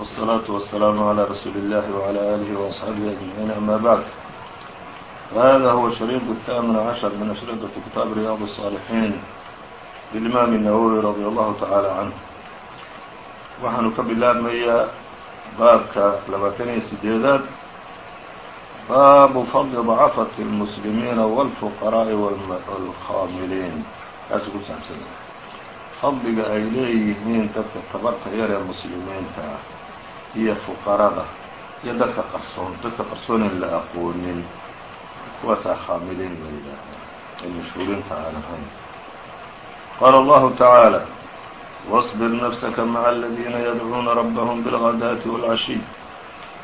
والصلاaة والسلام على رsuuل الlh وعlى آله وأصحaaبه أجمعين أmا bعd فhذا هو الشhريط الثامن عشر من أشhرطة kتاaب رياض الصالحين للإmام النووي رضي الله تعالى عنه waxaanu ka bilaabmayaa baabka labaatan iyo sideedaad baabu fضل ضcفة المسلميiنa والفقراء والخاamiliin kaasuu ku saabsanya fadliga ay leeyihiin dadka tabarta yar ee muslimiinta ah iyo fuqarada iyo dadka qarsoon dadka qarsoon in la aqoonin kuwaasaa khaamiliin la yidhaahaa ay mashhuuriinta aan ahayn qaala allahu tacaala واصbir nafsaka maca aladiina yadcuuna rabbahum bilغadaati wاlcashiy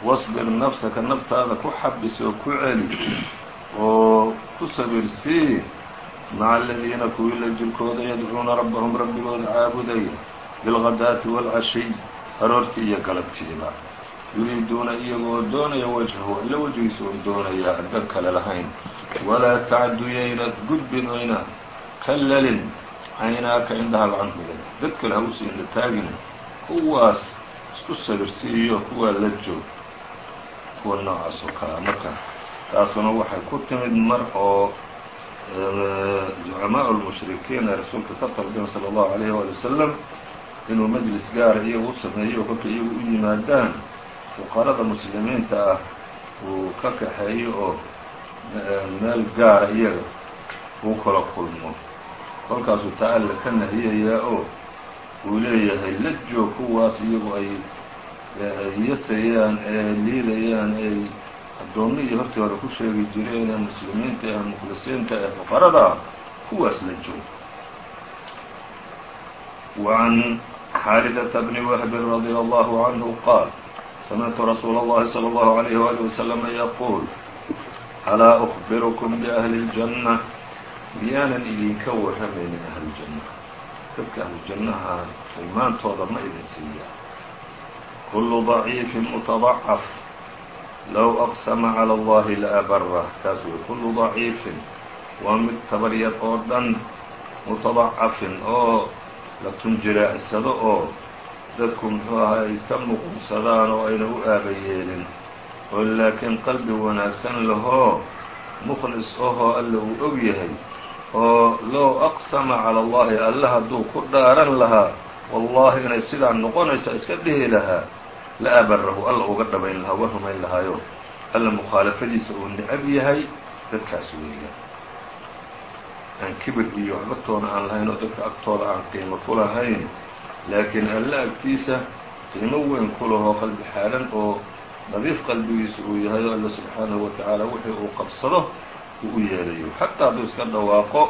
wasbir nafsaka naftaada ku xabis oo ku celi oo ku sabirsii maca aladiina kuwii la jirkooda yadcuuna rabbahum rabbigooda caabudaya bilغadaati wاlcashiy aroortii iyo galabtiiba yuriiduuna iyagoo doonaya wajhahu ila wejgiisa oo doonaya dad kale lahayn walaa tacdu yaynad gudbin oyna ka lalin caynaaka indhaha gacanhooda dad kale ha u sii indha taagin kuwaas isku sabirsiiyo kuwaa la joog kuwa noocaas oo kalea marka taasuna waxay ku timid mar oo zucamaa lmushrikiin ee rasuulka ka talbeen sala allahu alayh waali wasalam inuu majlis gaara iyagu u sameeyo kolkay iyagu u yimaadaan fuqarada muslimiinta ah uu ka kaxeeyo oo meel gaara iyaga uu kala kulmo kolkaasuu taa alla ka nahiyayaa oo uu leeyahay la joog kuwaas iyagu ay yasayaan ee liidayaan ay addoommi iyo hortii hore ku sheegi jireen ee muslimiinta ee mukhlisiinta ee fuqarada ah kuwaas la joog وعن xاaرثة بن وهب رضي الله عنه qاaل سمعت رsuuل اللhi صلى الله عليه وaلiه وسلم يقول أlاa أخبركم بأهل الجنة miyaanan idinka warramaynin أهلجنة dadka أهلجنaha imaantooda ma idin siiya كل ضعيiف متضعف low أqسمa عlى الlahi لأbrه kaas wey كل ضaعيiفin waa mid tabaryar oo dhan متضacفin oo la tunjiraacsado oo dadku muxuu ahaa ay iska muqunsadaan oo ayna u aaba yeelin oo laakiin qalbi wanaagsan lahoo mukhlis ahoo alla uu og yahay. Oo low aqsama cala allahi alla hadduu ku dhaaran lahaa wallahi inay sidaa noqonaysa iska dhihi lahaa la abarahu alla uga dhabayn lahaa uga rumayn lahaayo. Alla mukhaalafadiisa uu necab yahay dadkaas weeya aan kibir iyo waxbatoona aan lahayn oo dadka agtooda aan qiimo ku lahayn laakiin alle agtiisa qiimo weyn ku lahoo qalbi xaalan oo nadiif qalbigiisa uu yahay oo alle subxaanahu wa tacaala wixii uu qabsado uu u yeelayo xataa hadduu iska dhawaaqo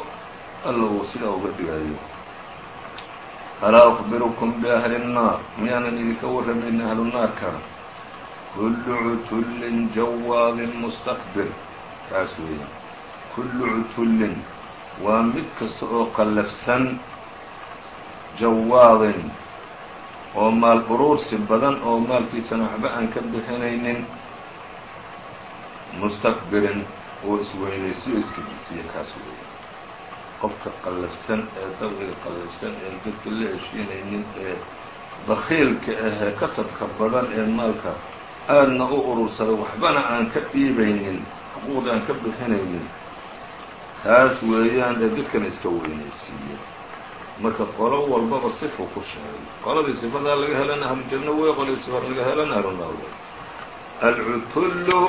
alla uu sidaa uga dhigayo alaa أخbirukum biأhli الnaar miyaanan idinka warramayna ahlu naarkana kullu cutullin jawaadin mustakbir kaas weeyaan kullu cutullin waa mid kasta oo qallafsan jawaadin oo maal uruursi badan oo maalkiisana waxba aan ka bixinaynin mustakbirin oo isweynaysiyo iskajisiya kaas weeya qofka qallafsan ee dabciga qallafsan ee dadka la heshiinaynin ee bakiilka ahee kasabka badan ee maalka aadna u urursada waxbana aan ka dhiibaynin xuquuqda aan ka bixinaynin kaas weeyaan ee dadkana iska weynaysiiye marka qolo walbaba sifu ku sheegay qoladii sifadaa laga helana ahlujanno wey qoladii sifa laga helana ahlunaar wey alcutullu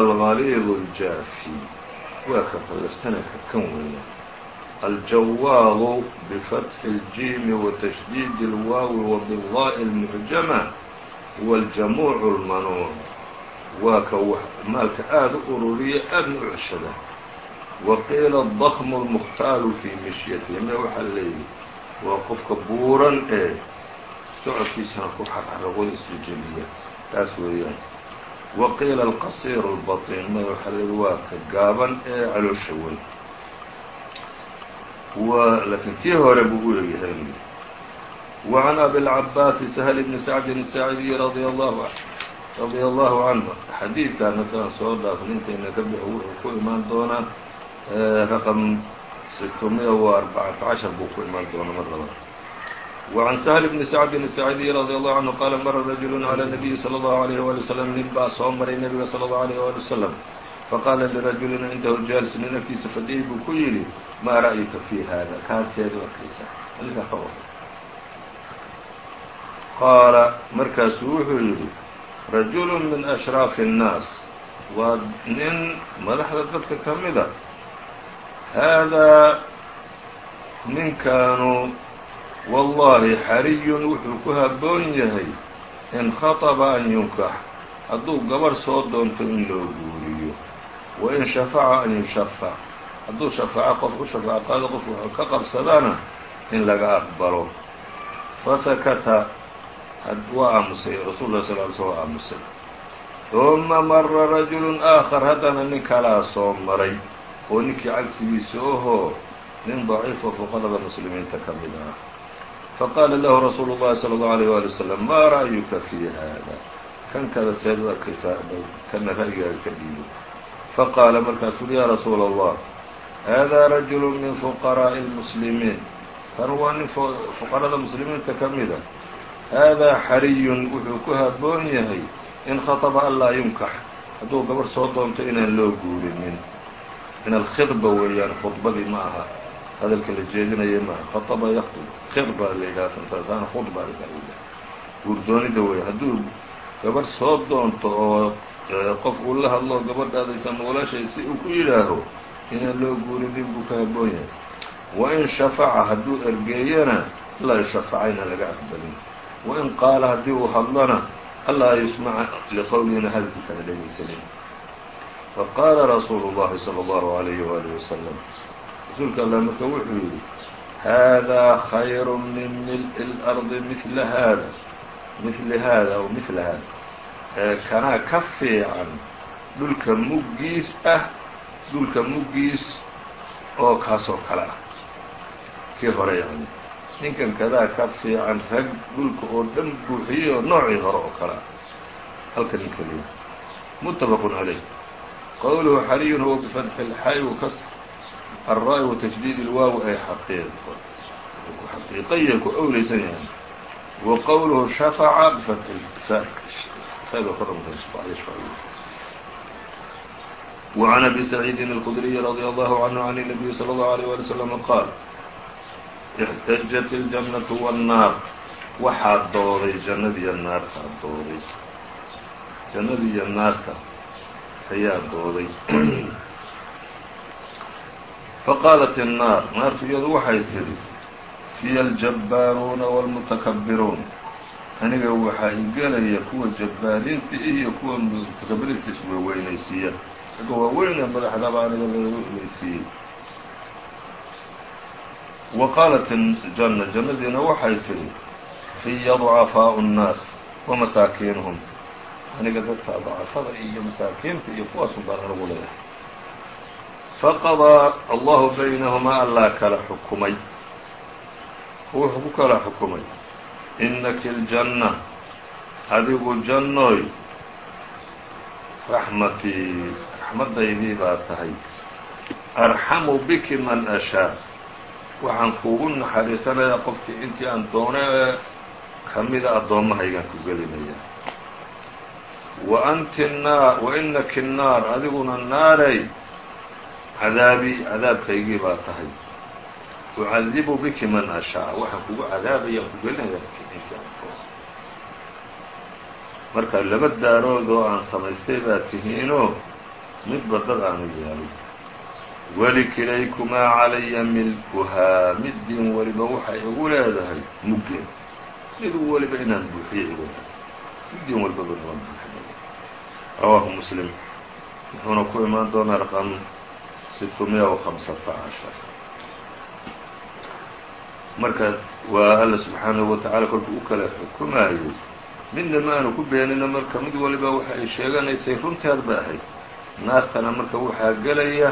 algaliidu اljaafi waa ka qallafsana ka kan weeyaan aljawaadu bifatxi اljiimi watashdiidi اlwaawi wabidaai اlmucjama huwa aljamuucu اlmanuun waa ka maalka aada u ururiya aadna u ceshada waqiila dakmu lmukhtaalu fii mishyati me waxaa leeyihi waa qofka buuran ee socodkiisana ku xarxaraqo isu jebiya taas weeyaan waqiila alqasiiru lbatiin me waxaa leeyihi waa ka gaaban ee caloosha weyn laakiin kii hore buu u leeyahay wacan abilcabaasi sahl bni sacdin sacidiyi radia allahu anhu radia allahu canhu xadiidkaa nasaaan soo dhaaf ninka inaka bix wuxuu ku imaan doonaa raqم ستمiya و arbacata cashar buu ku imaan doona mar labaad وعن سهل بن سعد الساعدي رضي الله عنه قال mر رجل على النبي صلى الله عليه ولي وسلم nin baa soo maray nebiga صلى الله عليه ولي وسلم faqاla لرaجuلin cindahu jaalis nin agtiisa fadhiyey buu ku yidhi maa ra'yuka fي hada kaaseed arkaysa adinkaa ka war qaala markaasuu wuxuu yidhi rajul min أشhraafi الناas waa nin madaxda dadka ka mida haadaa ninkaanu wallahi xariyun wuxuu ku habboon yahay in khaطba an yunkax hadduu gabarh soo doonto in loo guuriyo wa in shafaca an yushafac hadduu shafaaco qof u shafaaco qaado qof wuxuu ka qabsadana in laga aqbalo fasakata waa aamusay rasul lah sal l sl waa aamusay ثuma mara rajulu aakhar haddana nin kalaa soo maray oo ninkii cagsigiisa ohoo nin daciifo fuqarada muslimiinta ka mid ah faqaala lahu rasuulu الlahi salى الlaه عalيه wali wslam ma ra'yuka fi hada kan kada seed u arkaysaa kana ra'yigaaga ka dhiibo faqaala markaasuu ya rasuula الlah hada rajulu min fuqaraaءi الmuslimiin kan waa nin fuqarada muslimiinta ka mida haadaa xariyun wuxuu ku haboon yahay in khaطba an laa yunkax hadduu gabarh soo doonto inaan loo guurinin min alkhidba weeyaan khudbadii ma aha. Hadalka la jeedinaya maaha khaطba yakطb khidba la yidhaha tantaasana khudba la yidhaha. Guurdoonida weya hadduu gabarh soo doonto oo qof uu la hadlo gabadhaadaysa moolashay si uu ku yidhaaho inaan loo guurinin buu ka haboon yahay. Wain shafaca hadduu ergeeyana laa yushafaca laga aqbalin. Wain qaala haddii uu hadlona allaa yusmaca liqowlina hadalkiisana dhegaysanin faqaala rasuulu اllahi salى اllahu عalayhi waalih wasalam rasuulka allah marka wuxuu yidhi haadaa khayru min mil'i اlardi mila haada mili haada aw mila haada ee kanaa ka fiican dhulka muggiis ah dhulka muggiis oo kaasoo kale ah kii hore yani ninkan kadaa ka fiican rag dhulka oo dhan buuxiyey oo noocii hore oo kale ah halka ninka leeya muttafaqun calayh qowluhu xariyun huwa bifatxi اlxay wakas alra- watashdiid ilwaaw ay xaqiiqo xaqiiqayay ku owleysan yahay wa qowluhu shafaca bifatxi وعn أbي سعيid الخdري رضي الله عنه عن النبي صلى الله عليه ولي وسلم qاaل اxتجت الجنة والناar waxaa dooday jannadiiyo naartaa dooday jannadii iyo naarta ayaa dooday faqaalat الnaar naartu iyadu waxay tidhi fiya الجabbaaruuna والمتakبiruun aniga waxaa igelaya kuwa jabbaariinta iyo kuwa mutakabiriinta isweweynaysiiya aga waaweyn ee madaxdaba aniga laga weynaysiiyey wa qaalat janna jannadiina waxay tidhi fiya ضucafaaءu الnaas wamasaakiinuhum aniga dadka dacafada iyo masaakiinta iyo kuwaasun baan anigu leeyahay. Faqadaa allahu baynahumaa allaa kala xukumay. Wuxuu ku kala xukumay. Inaki ljanna adigu jannoy raxmatii raxmaddaydii baa tahay. Arxamu biki man ashaa. Waxaan kuugu naxariisanaya qofkii intii aan doonay ee ka mida addoommahaygaan ku gelinaya wa anti naar wa inaki الnaar adiguna naaray cadaabii cadaabkaygii baa tahay ucadibu biki man ashaa waxaan kugu cadaabayaan ku gelinaya marka laba daarood oo aan samaystay baad tihiinoo midba dad aanu yeelay welikilaykumaa calaya milkuhaa middiin weliba waxay igu leedahay muggeed mid weliba inaan buuxiyo igu rawaahu muslim wuxuuna ku imaan doonaa raqam sitmiya و hamsata cashar marka waa alla subxaanahu watacaala kolkuu u kala xukumaayey midna ma aanu ku beenino marka mid waliba waxa ay sheeganaysay runteed ba ahayd naartana marka waxaa gelaya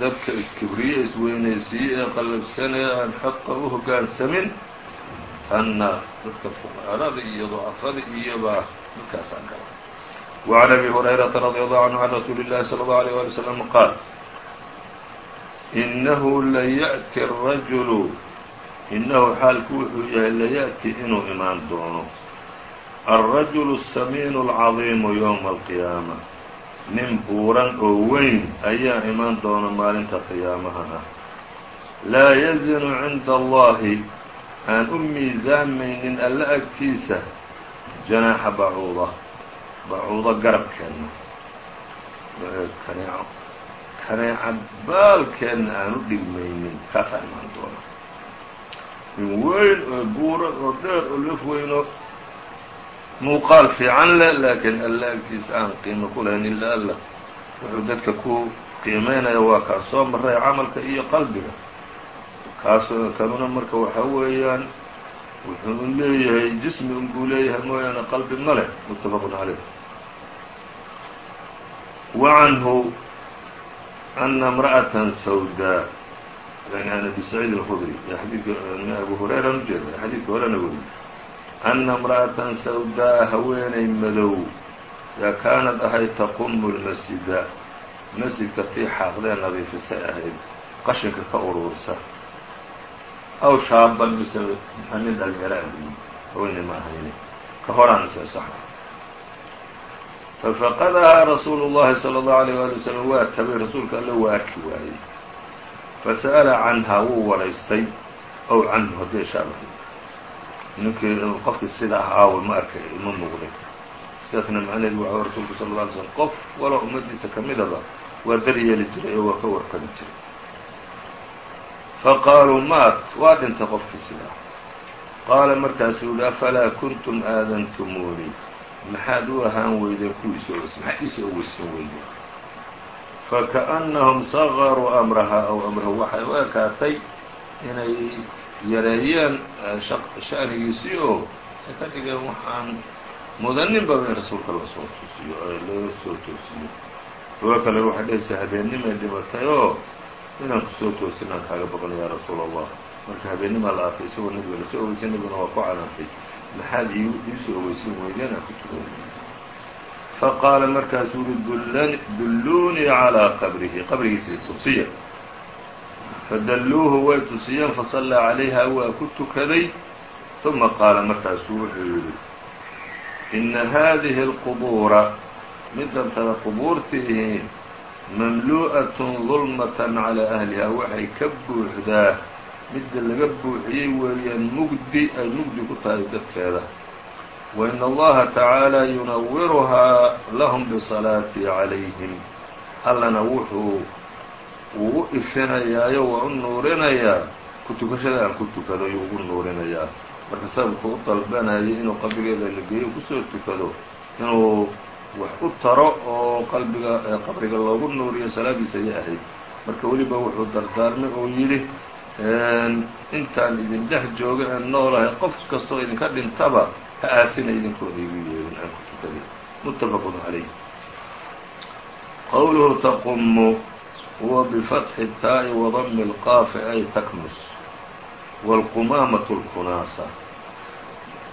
dadka iskibriye isweynaysiiye ee qallabsanee aan xaqa u hoggaansamin tanna dadka fuqaarada iyo ducafada iyobaa dadkaasaa gala وعn أbي هريرة رضي الله عنه عن رsuuل الlahi صلى الله عليه ولي وسلم qاaل إنه ليأتي الرجل innahu xaalku wuxuu yahay layaأti inuu imaan doono alrajulu الsamiinu اlcadiimu yowma alqiyaama nin buuran oo weyn ayaa imaan doona maalinta qiyaamaha ah laa yazinu cinda allahi aan u miisaamaynin alla agtiisa janaaxa bacuuda bacuudo garabkeenna kaneeco kaneeca baalkeenna aan u dhigmaynin kaasaa imaan doona nin weyn oo buuran oo dheer oo laf weynoo muuqaal fiican leh laakiin alla agtiisa aan qiimo ku lahayn ilaa alla wuxuu dadka ku qiimeynaya waa kaa soo maray camalka iyo qalbiga kaasoo kanuna marka waxa weeyaan wuxuu leeyahay jismi unbuu leeyahay mooyaane qalbi ma leh mutafaqun caleyh ana imra'atan sawdaa yani an abi saciid alkhudri xadiidka abu hurayran ujeeda xadiidka horena weriy ana imra'atan sawdaa haweenay madow yaa kaanad ahayd taqumu lmasjida masjidka tii xaaqdee nadiifisay ahayd qashinka ka uruursa aw shaaban mise nin dhalinyaro abuyi haweenay ma ahayni ka horaan ise saxa fafaqadahaa rasuulu llahi salى اllahu alيyه wali waslm waa tabay rasuulka alle waa arki waayey fasa'ala canhaa wuu waraystay ow canhu haddii shaabahay ninkii qofkii sida ah aawa ma arkay ma muuqday sidaasna macnaheedu waxa rasuulku sal lla alay slm qof walo ummaddiisa ka midaba waa daryeeli jiray oo waa ka warqabi jiray faqaaluu maat waa dhintay qofkii sidaa qaala markaasuu yihi afalaa kuntum aadantumuunii maxaad u ahaan weydeen kuwii soo weyse maxaad ii soo weysan weydeen fakaأnnahum sagaruu amraha aw amrahu waxay u ekaatay inay yareeyeen sha'nigiisii oo ay ka dhigeen waxaan mudaninbaba in rasuulka la soo tusiyo loo soo toosiyo kuwo kale waxay dhahaysaa habeennimay dhimatay oo inaan ku soo toosinaan kaaga baqno yaa rasuul allah marka habeennimaa la aasay isagoo nabiga la soo ogeysay nabiguna waa ku canaantay maxaad iisoo ogeysin weydeen aan ku tukan faqaala markaasuu uri dulluunii calىa qabrihi qabrigiisa tusiya fadalluuhu way tusiyeen fasallaa calayha waa ku tukaday ثuma qaala markaasuu wuxuu yidhi ina haadihi اlqubuura midantada qubuurtiihi mamlu'aة dulmaة calىa ahliha waxay ka buuxdaa midda laga buuxiyey weeyaan mugdi ay mugdi ku tahay dadkeeda. Wain allaha tacaalى yunawiruhaa lahum bisalaatii calayhim. Allana wuxuu uu u ifinayaayo waa u nuurinayaa. Ku tukashada aan ku tukado yuu ugu nuurinayaa. Marka sababku u dalbanayay inuu qabrigeeda la geeyo ku soo tukado inuu wax u taro oo qalbiga qabriga loogu nuuriyo salaadiisa ayay ahayd. Marka weliba wuxuu dardaarmay oo yidhi intaan idin dhex jooga aan noolahay qof kastoo idinka dhintaba ha aasina idinkooda igu yeerin aan ku tukaday muttafaqun calayh qowluhu taqumu huwa bifatxi الtaa'i wadami اlqaafi ay taknus wاlqumaamatu اlkunaasa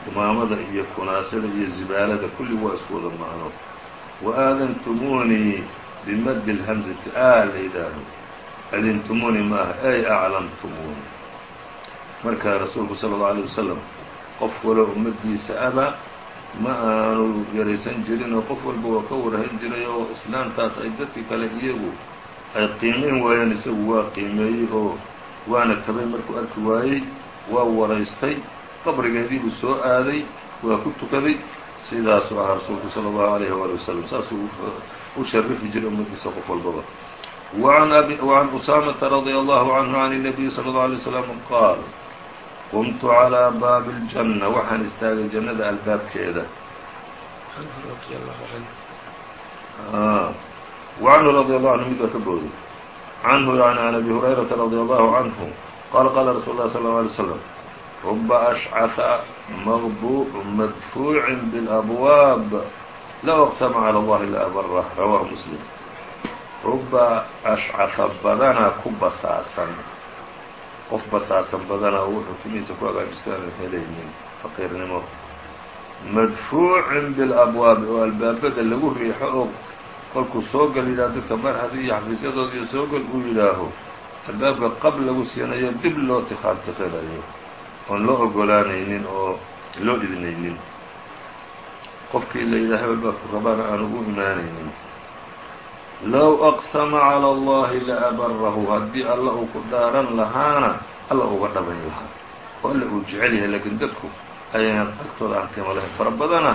qumaamada iyo kunaasada iyo zibaalada kulli waa isku wada macno waaadantumuunii bimadi اlhamzati a la yidhaaho adintumuuni maaha ay aclamtumuuni marka rasuulku salى الlaه عalيه wasalam qof walo ummaddiisa aba ma aanu yaraysan jirin oo qof walba waa ka warhayn jiray oo islaamtaas ay dadkii kale iyagu ay qiimeyn waayeen isagu waa qiimeeyey oo waana tabay markuu arki waayey waa waraystay qabrigeediibuu soo aaday waa ku tukaday sidaasuu ahaa rasuulku salى الlahu عalيyه wali wasalam saasuu u sharifi jiray ummaddiisa qof walbaba وعn أسامة رضي الله عنه عن النبي صلى الله عليه وسلم qاaل qمت عlى baabi الجنة waxaan istaagay jannada albaabkeeda وعنه رضي الله عنه mid waa ka booday عنه يعني عن أبي هريرة رضي الله عنه qال qال رsuل الله صلى الله عليه وسلم رba أشcث مdفوع بالأبواب لو أqسم على الله لأبره رwاه مسلم ruba ashcafa badanaa ku basaasan qof basaasan badanaa wuxuu timihiisa ku hagaajista aan helaynin faqiirnimo madfuucin bilabwaabi oo albaabada lagu riixo oo kolkuu soo gal yidhaho dadka marhadi iyo xafiisyadooda iyo soo gal uu yidhaaho albaabka qab lagu siinayo dib loo tikhaantiqinayo oon loo ogolaanaynin oo loo idnaynin qofkii la yidhaha hebel baa ku rabaana aan ugu imaanaynin low aqsama calى اllahi laabarahu haddii alla uu ku dhaaran lahaana alla uga dhabayn lahaa oo alla uu jecel yahay laakiin dadku ayaan agtooda aan qiimo lahayn fara badana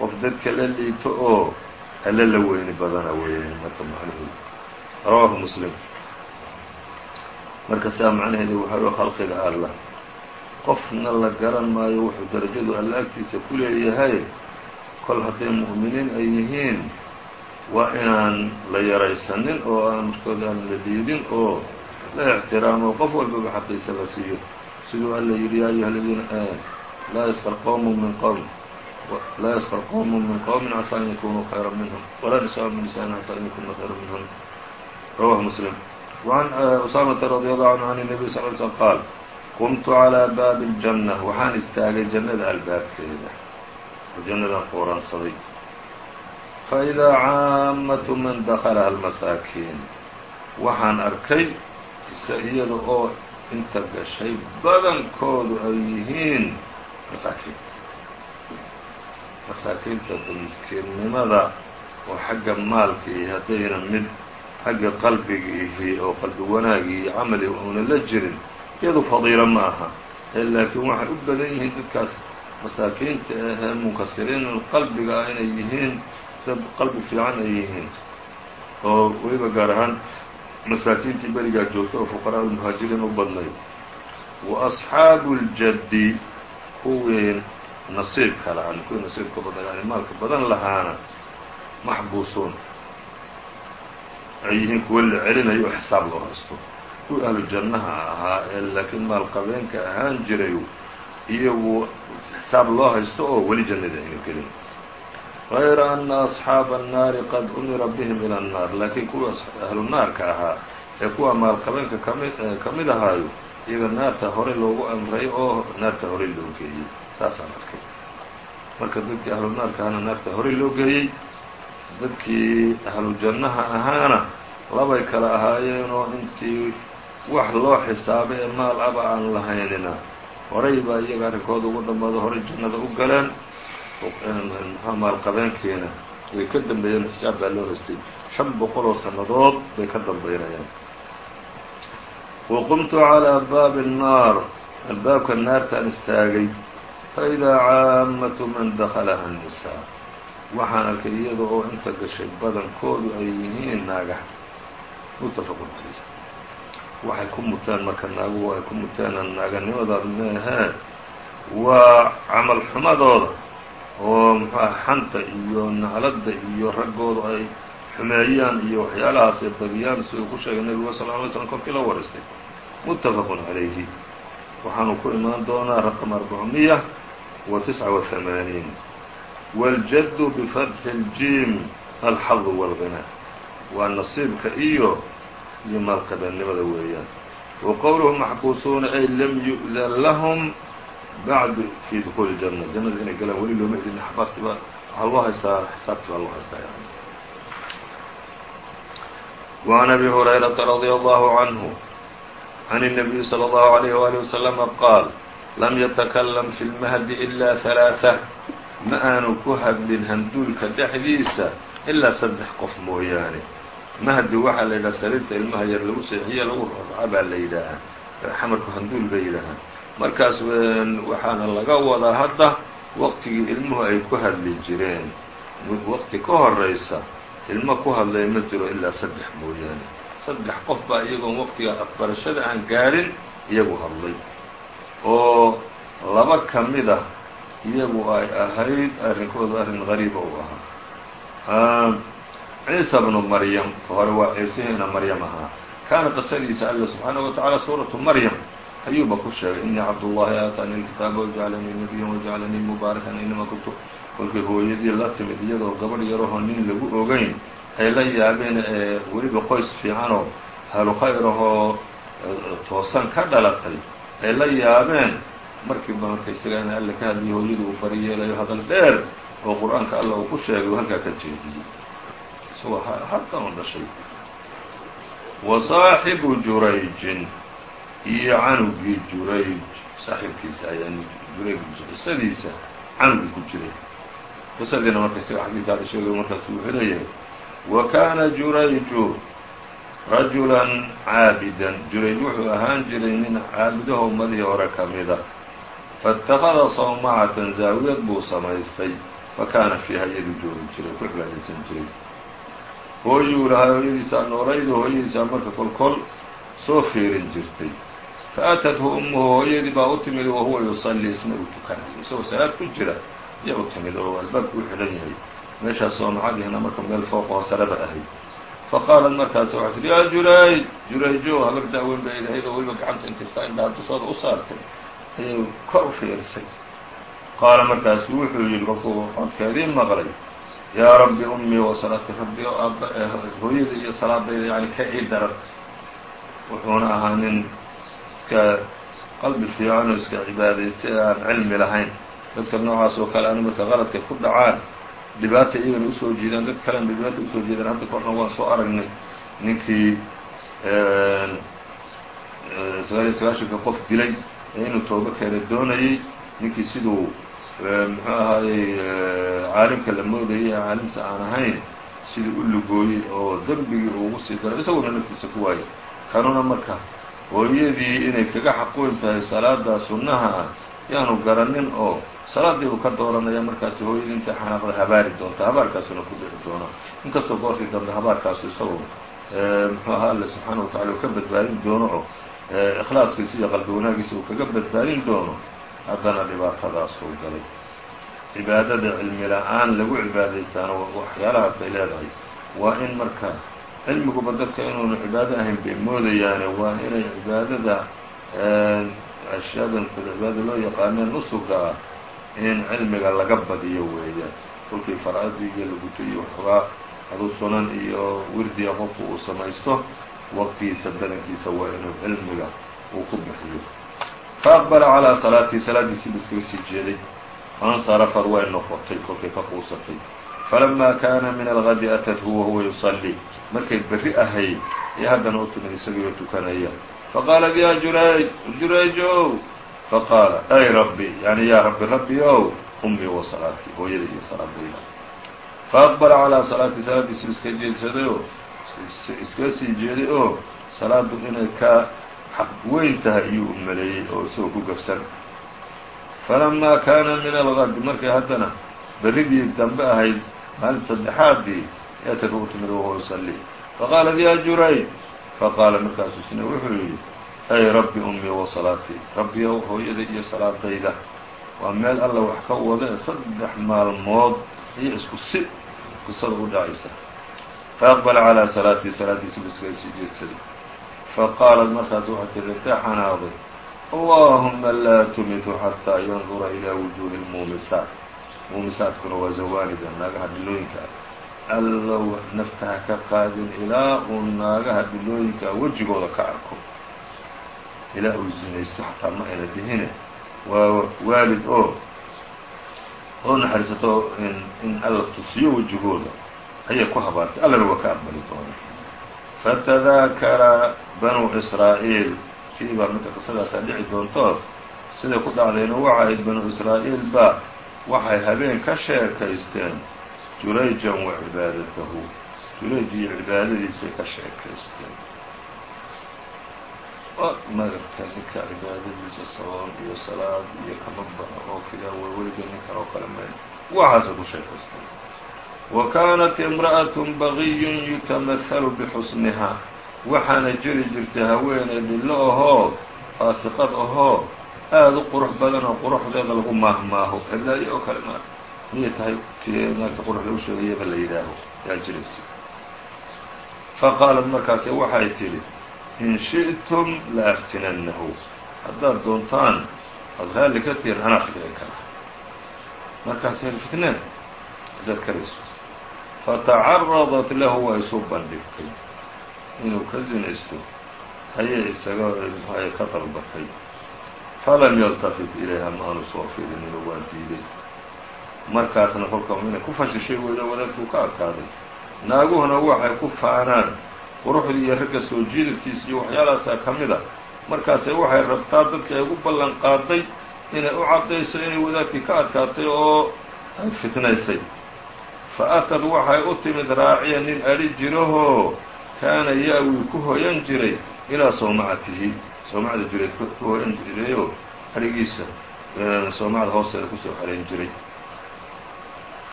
qof dadka la liito oo alla la weyni badana weeyaan marka macnuhu rawaahu muslim marka saa macnaheedu waxaa khalqiga alla qofna la garan maayo wuxuu darajadu alla agtiisa ku leeyahay kol hadday mu'miniin ay yihiin waa inaan la yaraysanin oo aan markooda aan la diidin oo la ixtiraamo qof walbaba xaqiisa la siiyo siduu alla yidhi yaa ayuha aladiina laa yskr qwm min qwm laa yskr qwm min qwmi casaa an yakunuu khayra minhm walaa nisaء min nisaءin casaa an yakuna khayra minhm rawah muslim وعn usaamata radي allahu canhu an النabiy sal ly slm qaal qumtu calىa baabi الjanة waxaan istaagay jannada albaabkeeda oo jannadan quuransaday faidaa caamatu man dakalaha almasaakiin waxaan arkay ise iyada oo inta gashay badankoodu ay yihiin masaakiin masaakiinta miskiinnimada oo xagga maalka iyo haddayna mid xagga qalbiga ihi oo qalbi wanaagi iyo camali uuna la jirin iyadu fadiilo ma aha laakiin waxay u badan yihiin dadkaas masaakiinta ahee munkasiriin qalbiga ah inay yihiin dad qalbi fiican ay yihiin oo weliba gaar ahaan masaakiintii berigaa joogta oo fuqaraa ulmuhaajiriin u badnayd wa asxaabu اljaddi kuwii nasiibka lahaa kuwii nasiibka badan yani maalka badan lahaana maxbuusuun ay yihiin kuwa la celinayo oo xisaab loo haysto kuwii ahlu jannaha ahaa ee laakiin maalqabeenka ahaan jiray iyagu xisaab loo haysto oo weli jannada ayna gelin غayra ana asxaaba annaari qad umira bihim ila annaar laakiin kuwa ahlu naarka ahaa ee kuwa maalqabeenka kami ka mid ahaayo iyaga naarta hore loogu amray oo naarta hore loo geeyey saasaan arkay marka dadkii ahlu naarka ahaana naarta hore loo geeyey dadkii ahlu jannaha ahaana labay kala ahaayeenoo intii wax loo xisaabay ee maal aba aan lahaynina horay baa iyaga arrinkooda ugu dhammaado horay jannada u galeen maalqabeenkiina way ka dambeeyeen xisaab baa loo haystay shan boqol oo sannadood bay ka dambaynayaan waqumtu calىa baabi الnaar albaabka naartaan istaagay faidaa caamatu man dakalaha الnisaa waxaan arkay iyada oo inta gashay badankoodu ay yihiin naagaha mutafaqun calayh waxay ku muteen marka naaguhu ay ku muteen naaganimadooda meehee waa camal xumadooda oo mxuu xanta iyo nahlada iyo raggoodu ay xumeeyaan iyo waxyaalahaasay badiyaan siduu ku sheegay nebigu sal ly slm korkii la waristay muttafaqun calayhi waxaanu ku imaan doonaa raqm arbacmiya wa tisca wa hamaaniin waljaddu bifatxi اljiim alxadu wاlghinaa waa nasiibka iyo iyo maalqabeennimada weeyaan. Wa qowluhu maxbuusuuna ay lam yu'dan lahm bacdu fi dukuuli janna jannada inay galaan weli looma idin xabaasti baa waxaa loo haystaa xisaabti baa loo haystaa yani وعn أbي هuريرaةa رضي الله عنه عن النبي صلى الله عليه وآله وسلم qاal lm yتkلم في الmhd إlا ثaلاثة ma aanu ku hadlin handuulka dhexdiisa ilaa saddex qof mooyaane mahdi waxaa la yidhaha sariirta ilmaha yar lagu seexiye lagu rafca baa la yidhaahaa xamarku handuul bay yidhaahaa markaas waxaana laga wadaa hadda waqtigii ilmuhu ay ku hadli jireen. Waqti ka horaysa ilmo ku hadlaya ma jiro ilaa saddex mooyaane. Saddex qof baa iyagoon waqtiga afbarashada aan gaadhin iyagu hadlay. Oo laba ka mid ah iyagu ay ahayd arrinkooda arrin qariiba u ahaa. Ciisa bnu maryam hore waa ciisihiina maryam ahaa. Kaana qisadiisa alla subxaanaه wa tacaala suuratu maryam ayuuba ku sheegay inii cabdullahi aataanii lkitaaba wajacalanii nabiyan wajacalanii mubaarakan inama kuntu kolkii hooyadii la timid iyadoo gabadh yarahoo nin lagu ogeyn ay la yaabeen ee weliba qoys fiicanoo halu khayrahoo toosan ka dhalatay ay la yaabeen markiiba marka isaga in alle ka hadliyo hooyadii uu bari yeelayo hadal dheer oo qur'aanka alla uu ku sheegay halkaa ka jeediyey isagoo halkan u dhashay wa jurayjin iyo canugii jurayj saaxiibkiisa ayaa jurayj qisadiisa canugii ku jiray. Qisadiina marka isaga xadiidkaada sheegayo markaasu wuxuu leeyahay wa kaana jurayju rajulan caabidan. Jurayj wuxuu ahaan jiray nin caabudaho ummadihii hore ka mida faاtakada sawmacatan zaawiyad buu samaystay. Fakaana fiiha iyadu joogi jiray ku cibaadaysan jiray. Hooyuu lahaa hooyadiisaa noolaydo hooyadiisaa marka kolkol soo fiirin jirtay faatathu ummuhu hooyadii baa u timid wahuwa yusallii isna uu tukanayo isagoo salaad ku jira iya u timid oo albaabku u xidhan yahay meeshaas soomacadiina marka meel fooqa hoosaraba ahayd faqaalat markaas waxay tihi yaa jurayj jurayjo habar daaweyn bay ahayd oo weliba gacanta intay saa indhaha dusooda u saartay ayay kor u fiirisay qaala markaasu wuxuu yidhi kolkuu codkeedii maqlay yaa rabbi ummii wa salaati rabbi o aaba hooyada iyo salaadayda yani ka ii daran wuxuuna ahaa nin iska qalbi fiican oo iska cibaadaystay aan cilmi lahayn. Dadka noocaas oo kale ana marka qaladka ku dhacaan dhibaata iyagana u soo jiidaan dad kalean bay dhibaata u soo jiidaan hadda korna waan soo aragnay. Ninkii sagaal iyo sagaashanka qof dilay ee inuu toobo keena doonayey ninkii siduu muxuu ahaayey caalimka la moodayay caalimta aan ahayn siduu u lugooyey oo dembigii uu ugu sii daray isaguna naftiisa ku waayay. Kanuna marka hooyadii inay kaga xaqweyn tahay salaada sunnaha ah yaanu garanin oo salaaddii uu ka dooranaya markaasi hooyadii intay xanaaqda habaari doonta habaarkaasuna ku dhici doona. Inkastoo goortii dambe habaarkaasu isagoo muxuu ahaa alle subxaana wa tacala uu ka badbaadin doono oo ikhlaaskiisa iyo qalbi wanaagiisa uu kaga badbaadin doono haddana dhibaatadaasuu galay. Cibaadada cilmi la'aan lagu cibaadaystaana waxyaalahaas ay leedahay. Waa in marka cilmiguba dadka inuunu cibaado ahayn bay moodayaane waa inay cibaadada ashyadan cibaada loo yaqaanee nusuga in cilmiga laga badiyo weeyaan kolkii fara-adii iyo laguto iyo waxoogaa adu sunan iyo wirdiga qofku uu samaysto waqtigiisa badankiisa waa inuu cilmiga uu ku bixiyo. Faaqbala calaa salaatihi salaadiisiiba iskaga sii jeeday. Faاnsarafad way noqotay kolkay ka quusatay falamaa kaana min algadi atathu wahuwa yusallii markay berri ahayd ee haddana u timid isagaiyo tukanaya faqaalat yaa jurayj jurayjow faqaala ay rabbi yani yaa rabbi rabbi ow ummii wa salaatii hooyada iyo salaadayda faaqbala calaa salaatii salaadiisiiba iska jeedsaday oo iskaga sii jeeday oo salaadu inay ka xaq weyn tahay ayuu u maleeyey oo isagoo ku gafsan falamaa kaana min algadi markay haddana berridii dambe ahayd maalin saddexaadii yataka u timid wahuwa yusallii faqaalat yaa jurayj faqaala markaasu isna wuxuu yidhi ay rabbi ummii wa salaatii rabbi ow hooyada iyo salaadayda waa meel alla wax ka wada ee saddex maalmood iyo isku si qisada u dhacaysa faaqbala calaa salaatii salaadiisiiba iskaga sii jeedsaday faqaalat markaas waxay tihi intee xanaaday allahuma laa tumitu xataa yandura ilaa muumisaadkuna waa zawaanida naagaha dhilooyinka ah allow nafta ha ka qaadin ilaa uu naagaha dhilooyinka wejigooda ka arko. Ilaa uu zinaysto xataa ma ayna dhihine waa waalid oo oo naxariisato in alla tusiyo wejigooda. Ayay ku habaartay. Allana waa ka aqbali doona fatadaakara banuu israa'iil. Kii baa marka qisadaasaa dhici doonto siday ku dhacdayna waxa ahayd banuu israa'iil ba waxay habeen ka sheekaysteen jurayjan wa cibaadatahu. Jurayj iyo cibaadadiisay ka sheekaysteen. Magarka ninka cibaadadiisa saboon iyo salaad iyo kama baxa oo kidaa way weliga ninkan oo kale may waxaasay ku sheekaysteen. Wa kaanat imra'aة bagiyun yutamahalu bixusniha. Waxaana jiri jirtay haweeney dhillo ahoo faasiqad ahoo aada u qurux badan oo quruxdeeda lagu maahmaaho. Heblaayo oo kale ma miyay tahay tii naagta quruxda u sheegayaba la yidhaaho? Yaa jiraysa. Faqaalat markaase waxay tidhi in shi'tum la aftinannahu. Haddaad doontaan aada raalli ka tihiin anaa fidci kara. Markaasay fitneen haddaad karayso. Fatacaradat lahu waa isu bandhigtay. Inuu ka zinaysto ayay isaga mxuahay ka dalbatay falam yaltafit ilayha ma aanu soo fiirinino waa diiday markaasna kolka inay ku fashishay weydo wadaadkuu ka adkaaday naaguhuna waxay ku faanaan quruxdii iyo ragga soo jiidadkiisa iyo waxyaalahaasaa ka mid a markaase waxay rabtaa dadkii ay ugu ballan qaaday inay u caddayso inay wadaadkii ka adkaatay oo ay fitnaysay fa atad waxay u timid raaciya nin adhi jirahoo kaana ya-wi ku hoyan jiray ilaa sawmacatihi sawmacda jireed ku hoyan jirayoo adhigiisa soomacda hoosteeda ku soo xarayn jiray.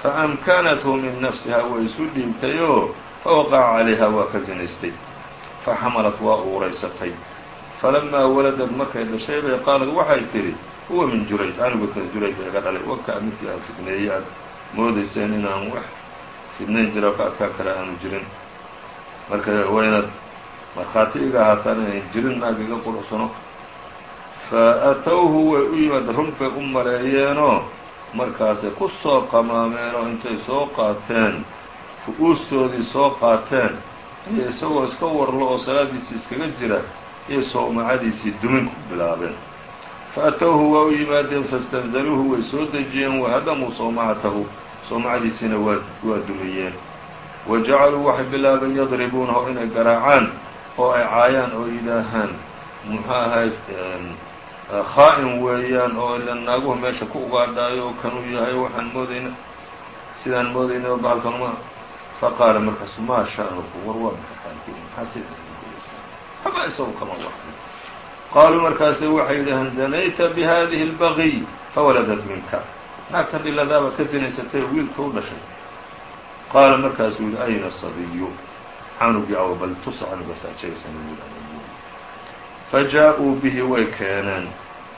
Fa amkanathu min nafsiha way isu dhiibtayoo fawaqaca calayha waa ka zinaystay. Fa xamalat waa uuraysatay. Falamaa waladad markay dhashay bay qaalad waxay tidhi huwa min jurayj anigu kan jurayj ba iga dhalay wakaa midkii aan fidneeyey aad moodayseen inaan wax fidnayn jira ka adkaan kara aanu jirin. Marka waa inaad markhaati iga ahaataan inayn jirin naag iga quruxsano fa atowhu way u yimaad run bay u maleeyeenoo markaasay ku soo qamaameenoo intay soo qaateen. Fu-uustoodii soo qaateen. Iyo isagoo iska warlo oo salaadiisii iskaga jira iyo sawmacadiisii dumin ku bilaabeen. Fa atowhu waa u yimaadeen fastanzaluuhu way soo dejiyeen wahadamuu sawmacatahu sawmacadiisiina waa waa dumiyeen. Wa jacaluu waxay bilaabeen yadribuunahu inay garaacaan oo ay caayaan oo yidhaahaan muxuu ahay khaa-in weeyaan oo ila naaguhu meesha ku ugaadhaayo oo kanuu yahay waxaan moodayna sidaan moodayna bahalkan ma faqaala markaasu maa sha'nuku war waa maxaalkiin maxaa sidaa haba isagu kama waxay qaaluu markaase waxay yidhaaheen zanayta bihadihi اlbagiy fawaladat minka. Naagta dhiladaaba ka zinaysatay oo wiilka u dhashay. Qaala markaasuu yihi ayna sabiyu canugii aw bal tusa canugasaa sheegaysan fajaa-uu bihi way keeneen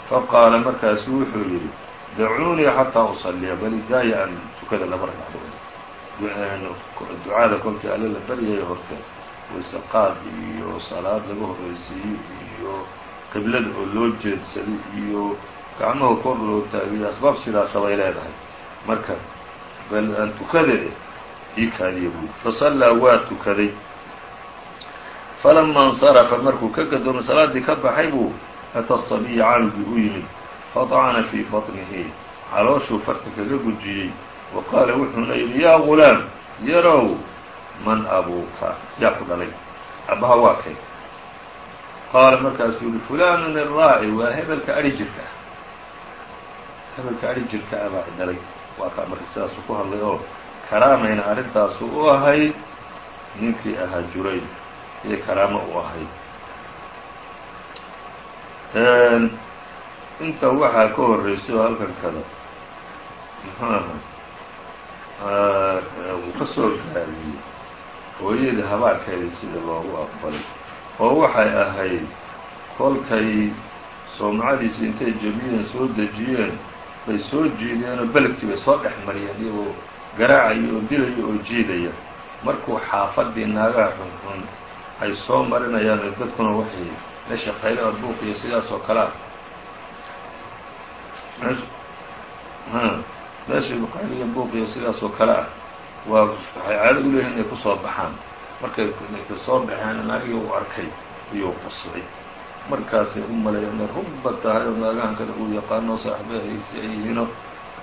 faqaala markaasu wuxuu yidhi dacuunii xataa usalliya bal idaaya aan tukada laba ragcadood ducaada kolkii alle la baryayo horteed wayse qaad iyo salaad laga horreysiiyey iyo qiblada oo loo jeedsaday iyo gacmaha kor loo taagiyay asbaab sidaasa bay leedahay marka bal aan tukade ii kaadiya buui fasallaa waa tukaday falama اnsarafa markuu ka gadoomay salaadii ka baxay buu ata sabiya canugii u yimid faطacana fii baطnihi calooshuu farta kaga gujiyey wa qaala wuxuuna yidhi yaa gulaam yarow man abuuka yaa ku dhalay abaha waa kay qaala markaasuu yihi fulanun iraaci waa hebelka adhi jirka ah hebelka adhi jirka ah baa dhalay waa kaa marka sidaasuu ku hadlay oo karaamayna arrintaasu u ahayd ninkii ahaa jurayd iyo karaamo u ahayd. Inta waxaa ka horreysay oo halkan kada muxuu aha uu ka soo gaariyey hooyadii habaarkeedii sida loogu aqbalay oo waxay ahayd kolkay soomacadiisii intay jebiyeen soo dejiyeen bay soo jiideen oo beledkii bay soo dhex mariyeen iyagoo garaacaya oo dilaya oo jiidaya. Markuu xaafadii naagaha xunxun ay soo marinayaan dadkuna waxay meesha qaylo adbuuq iyo sidaas oo kale ah. Meeshii qaylo iyo buuq iyo sidaas oo kale ah waa waxay caado u leeyihiin inay ku soo baxaan. Markay soo baxeen naagii u arkay iyuu qoslay markaasay u maleeyeen inay runba tahay oo naagahan kale uu yaqaano saaxiibahaysi ay yihiino.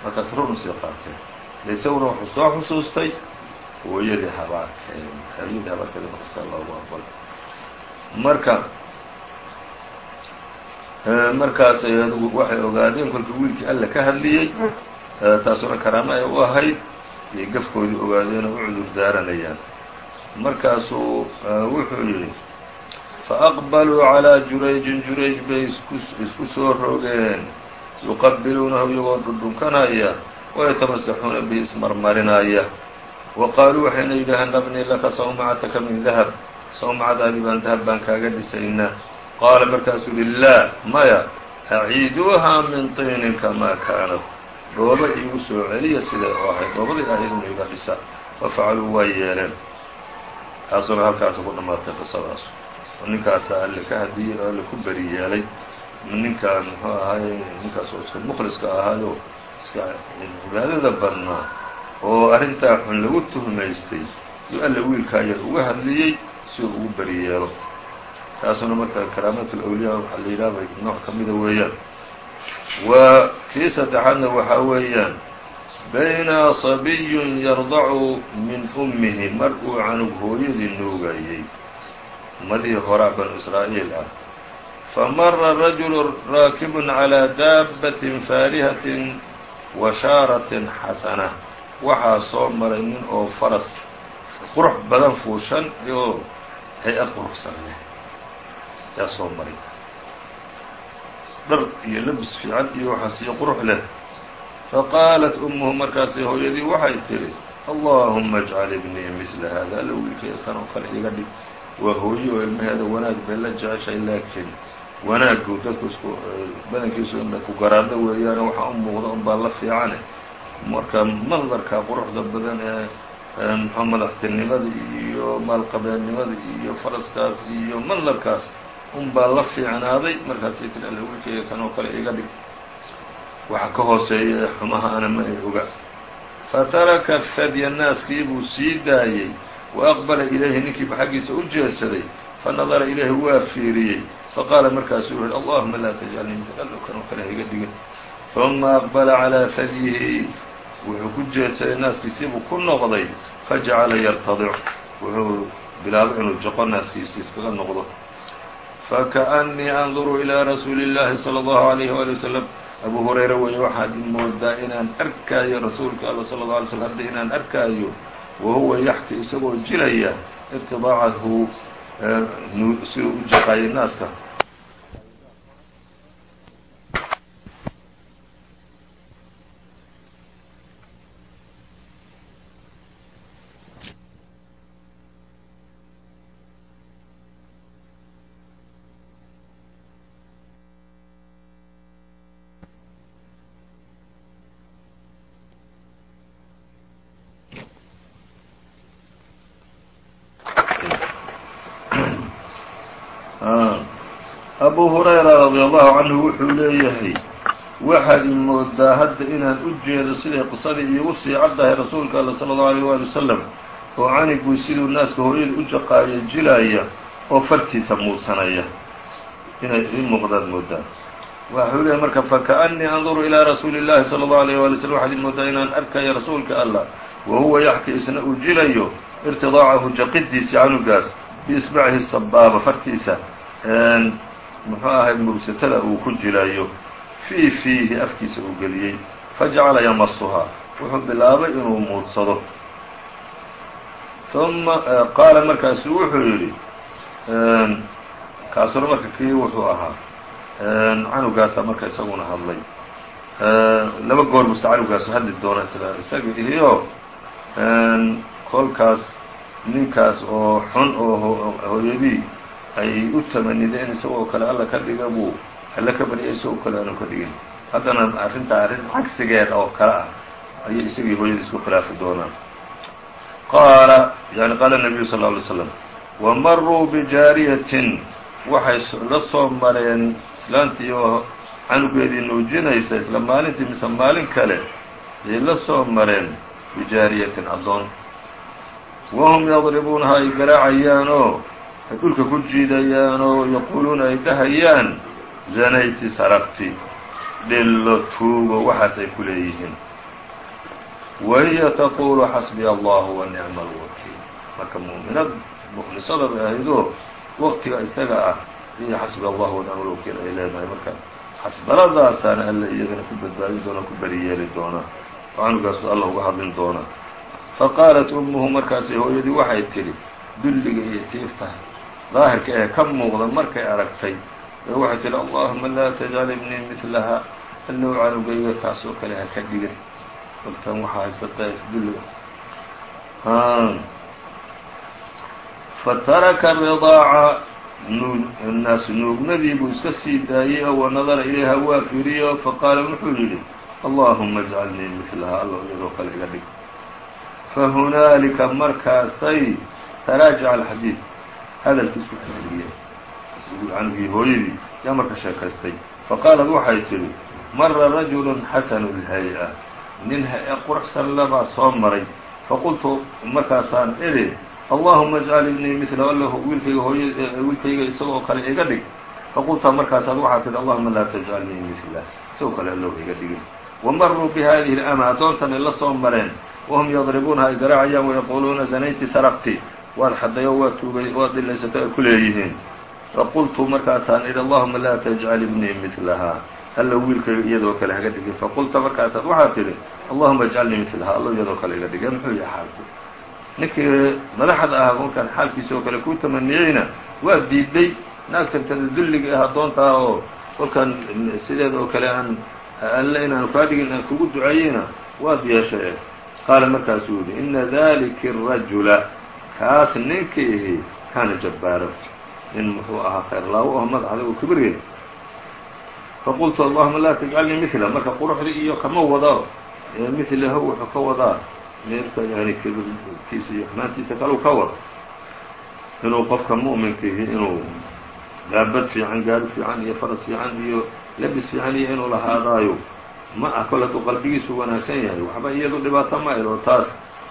Markaas run qaateen de isaguna wuxuu soo xusuustay hooyadii habaarkeed hooyadii habaarkeeda markasa loogu aqbalay marka markaas adugu waxay ogaadeen kolkii wiilkii alle ka hadliyey taasuna karaamo ay u ahayd iyo gafkoodii ogaadeen oo u cudur daaranayaan. Markaasuu wuxuu yidhi faaqbaluu calىa jurayjin jurayj bay isku soo rogeen yuqabiluunahu iyagoo dhundhunkanaya wayatamasaxuuna bihi ismarmarinaya wa qaaluu waxayna yidhaaheen nabnii laka sawmacataka min dahab sawmacadaadii baan dahab baan kaaga dhisaynaa qaala markaasuu yihi laa maya aciiduuhaa min tiinin kamaa kaanat dhooba iigu soo celiya siday u ahayd dhoobadii ahayduna iga dhisa fafacaluu waa yeeleen taasuna halkaasa ku dhammaatay qisadaas oo ninkaasaa alle ka hadiyey oo alle ku beri yeelay ninkaan muxuu ahaay ninkaas oo iska mukhliska ahaayo iska cibaadada badnaa oo arrintaa xun lagu tuhmaystay yuu alle wiilkaa yar uga hadliyey si uu ugu beri yeelo taasuna marka karaamaat alawliyaa waxaa la yidhaha bay nooc ka mida weeyaan. Wa kii saddexaadna waxaa weeyaan bayna sabiyun yardacu min ummihi mar uu canug hooyadii nuugayey ummadihii horaa banu israa'iil ah. Famara rajulu raakibun calىa daabbatin faarihatin washaaratin xasana waxaa soo maray nin oo faras qurux badan fuushan oo hay'ad quruxsan leh. Yaa soo maray. Dhar iyo labis fiican iyo waxaas iyo qurux leh. Faqaalat umuhu markaasay hooyadii waxay tidhi allahuma ajcal ibnii misla hada alla wiilkay kan oo kale iga dhig. Waa hooyo oo ilmaheeda wanaag bay la jeceshay laakiin wanaaggu dadku isku badankiisu ina ku garaadho weeyaane waxaa u muuqda un baa la fiicane marka mandarka quruxda badan ee mxua madaxtinimada iyo maalqabeennimada iyo faraskaas iyo mandarkaas un baa la fiicnaaday markaasay tiri alla wiilkayga kan oo kale iga dhig. Waxa ka hooseeya ee xumaha ana ma ay oga. Fataraka fadya naaskii buu sii daayey wa aqbala ilayhi ninkiiba xaggiisa u jeedsaday fanadara ilayhi waa fiiriyey. Faqaala markaasuu wuxu allahuma laa tajcalnii misl allo kan oo kale ha iga dhigin. Uma aqbala calىa fadyihi wuxuu ku jeedsaday naaskiisiibuu ku noqday fajacala yartadic wuxuu bilaabay inuu joqo naaskiisi iskaga noqdo fakaأnii anduru ilىa rasuuli اllahi salى اllahu عalayh wali wasalam abu hurayra weeye waxaad moodaa inaan arkaayo rasuulka alla sala اlه alay slm hadda inaan arkaayo wa huwa yaxki isagoo jilaya irtidaacahu siduu u jaqaayay naaska abu hurayra radi allahu canhu wuxuu leeyahay waxaad i moodaa hadda inaan u jeedo siday qisadii iigu sii caddahay rasuulka alla sala allahu alayh waali wasalam oo caniguu siduu naaska hooyada u jaqaaya jilaaya oo fartiisa muudsanaya inay ii muuqdaad moodaa waxuu leeyahy marka fakaأnii anduru ilىa rasuuli اllahi salى اllahu alayh wali slm waxaad i moodaa inaan arkayo rasuulka allah wa huwa yaxki isna uu jilayo irtidaacahu jaqidiisi canugaas biisbacihi sabaaba fartiisa muxuu ahay mursatada uu ku jilayo fii fiihi afkiisa uu geliyey. Fajacala yamasuhaa wuxuu bilaabay inuu muudsado. Uma qaala markaasu wuxuu yidhi kaasuna marka kii wuxuu ahaa canugaasa marka isaguna hadlay. Laba goor busta canugaasu hadli doona isaga ihiyo kolkaas ninkaas oo xun oo hooyadii ay u tamanideen isagoo kale alla ka dhiga buu alle ka baryay isagoo kale aanu ka dhigin. Haddana arrintaa arrin cagsigeed oo kale ah ayay isagii hooyadii isku khilaafi doonaan. Qaala yani qaala nabiyu sal lla alay slam wamaruu bijaariyatin waxay la soo mareen islaantii oo canugeedii nuujinaysa isla maalintii mise maalin kale ayay la soo mareen bijaariyatin addoon. Wahum yadribuunaha ay garaacayaan oo ay dhulka ku jiidayaan oo yaquuluuna ay dhahayaan zanayti saraqti dhillo tuugo waxaas ay ku leeyihiin. Wa hiya taquulu xasbiya allahu wa nicma alwakiil marka mu'minad mukhlisada bay ahaydoo waqtiga isaga ah iyo xasbiya allahu wa nicma alwakiil ay leedahay. Marka xasbaladaasaan alle iyagana ku badbaadin doona ku beriyeeli doona oo canugaasu alla uga hadlin doona faqaalat ummuhu markaasay hooyadii waxay tidhi dulliga iyo tiifta daahirka ee ka muuqda markay aragtay ee waxay tidhi allahuma laa tajcal ibnii midlaha allow canugayga kaasoo kale ha ka dhigin. Kolkan waxaa dulliga. Fataraka ridaaca naas nuugnadii buu iska sii daayey oo wanadara ilayha waa fiiriyo faqaala wuxuu yidhi allahuma ajcalnii midlaha allow iyadoo kale iga dhig. Fahunaalika markaasay taraajaca alxadiid hadalkii isku xiriyeen canugii hooyadii yaa marka sheekaystay. Faqaalad waxay tidhi mara rajulu xasanu lhay-a nin quruxsan labaa soo maray. Faqultu markaasaan idhi allahuma ajcal ibnii midla allahu wiilkayga hooya wiilkayga isagoo kale iga dhig. Faqulta markaasaad waxaa tidhi allahuma laa tajcalnii midlah isagoo kale allow iga dhigin. Wamaruu bi hadihi lama addoontan ay la soo mareen. Wahum yadribuunaha ay garaacayaan wayaquuluuna zanayti saraqti waad xaday oo waad tuugay waad dhilaysatay ay ku leeyihiin. Faqultu markaasaan idhi allahuma laa tajcal ibnii midlahaa alla wiilka iyadoo kale haga dhigin. Faqulta markaasaad waxaad tidhi allahuma ajcalnii midlahaa allo iyadoo kale iga dhige muxuu yahay xaalku? Ninkii madaxda ahaa kolkaan xaalkiisa oo kale kuu tamaniyeyna waa diiday naagtantada dulliga ah addoontaa oo kolkaan sideeda oo kale aan alle inaanu kaa dhigin aan kugu duceeyeyna waad yeeshay qaala markaasuu yidhi ina dalika الrajula kaas ninkiihi kaana jabbaaro nin muxuu ahaa khayr laawo oo madaxda uu kibirya faqultu allahuma laa tajcalnii mila marka quruxdii iyo kama wado milahu wuxuu ka wadaa meelka yani kibirkiisa iyo xumaantiisa kalau ka wado. Inuu qofka mu'minkiihi inuu daabad fiican gaari fiican iyo faras fiican iyo lebis fiican iyo inuu lahaadaayo ma ah kol hadduu qalbigiisu wanaagsan yahay. Waxba iyadu dhibaato ma elo taas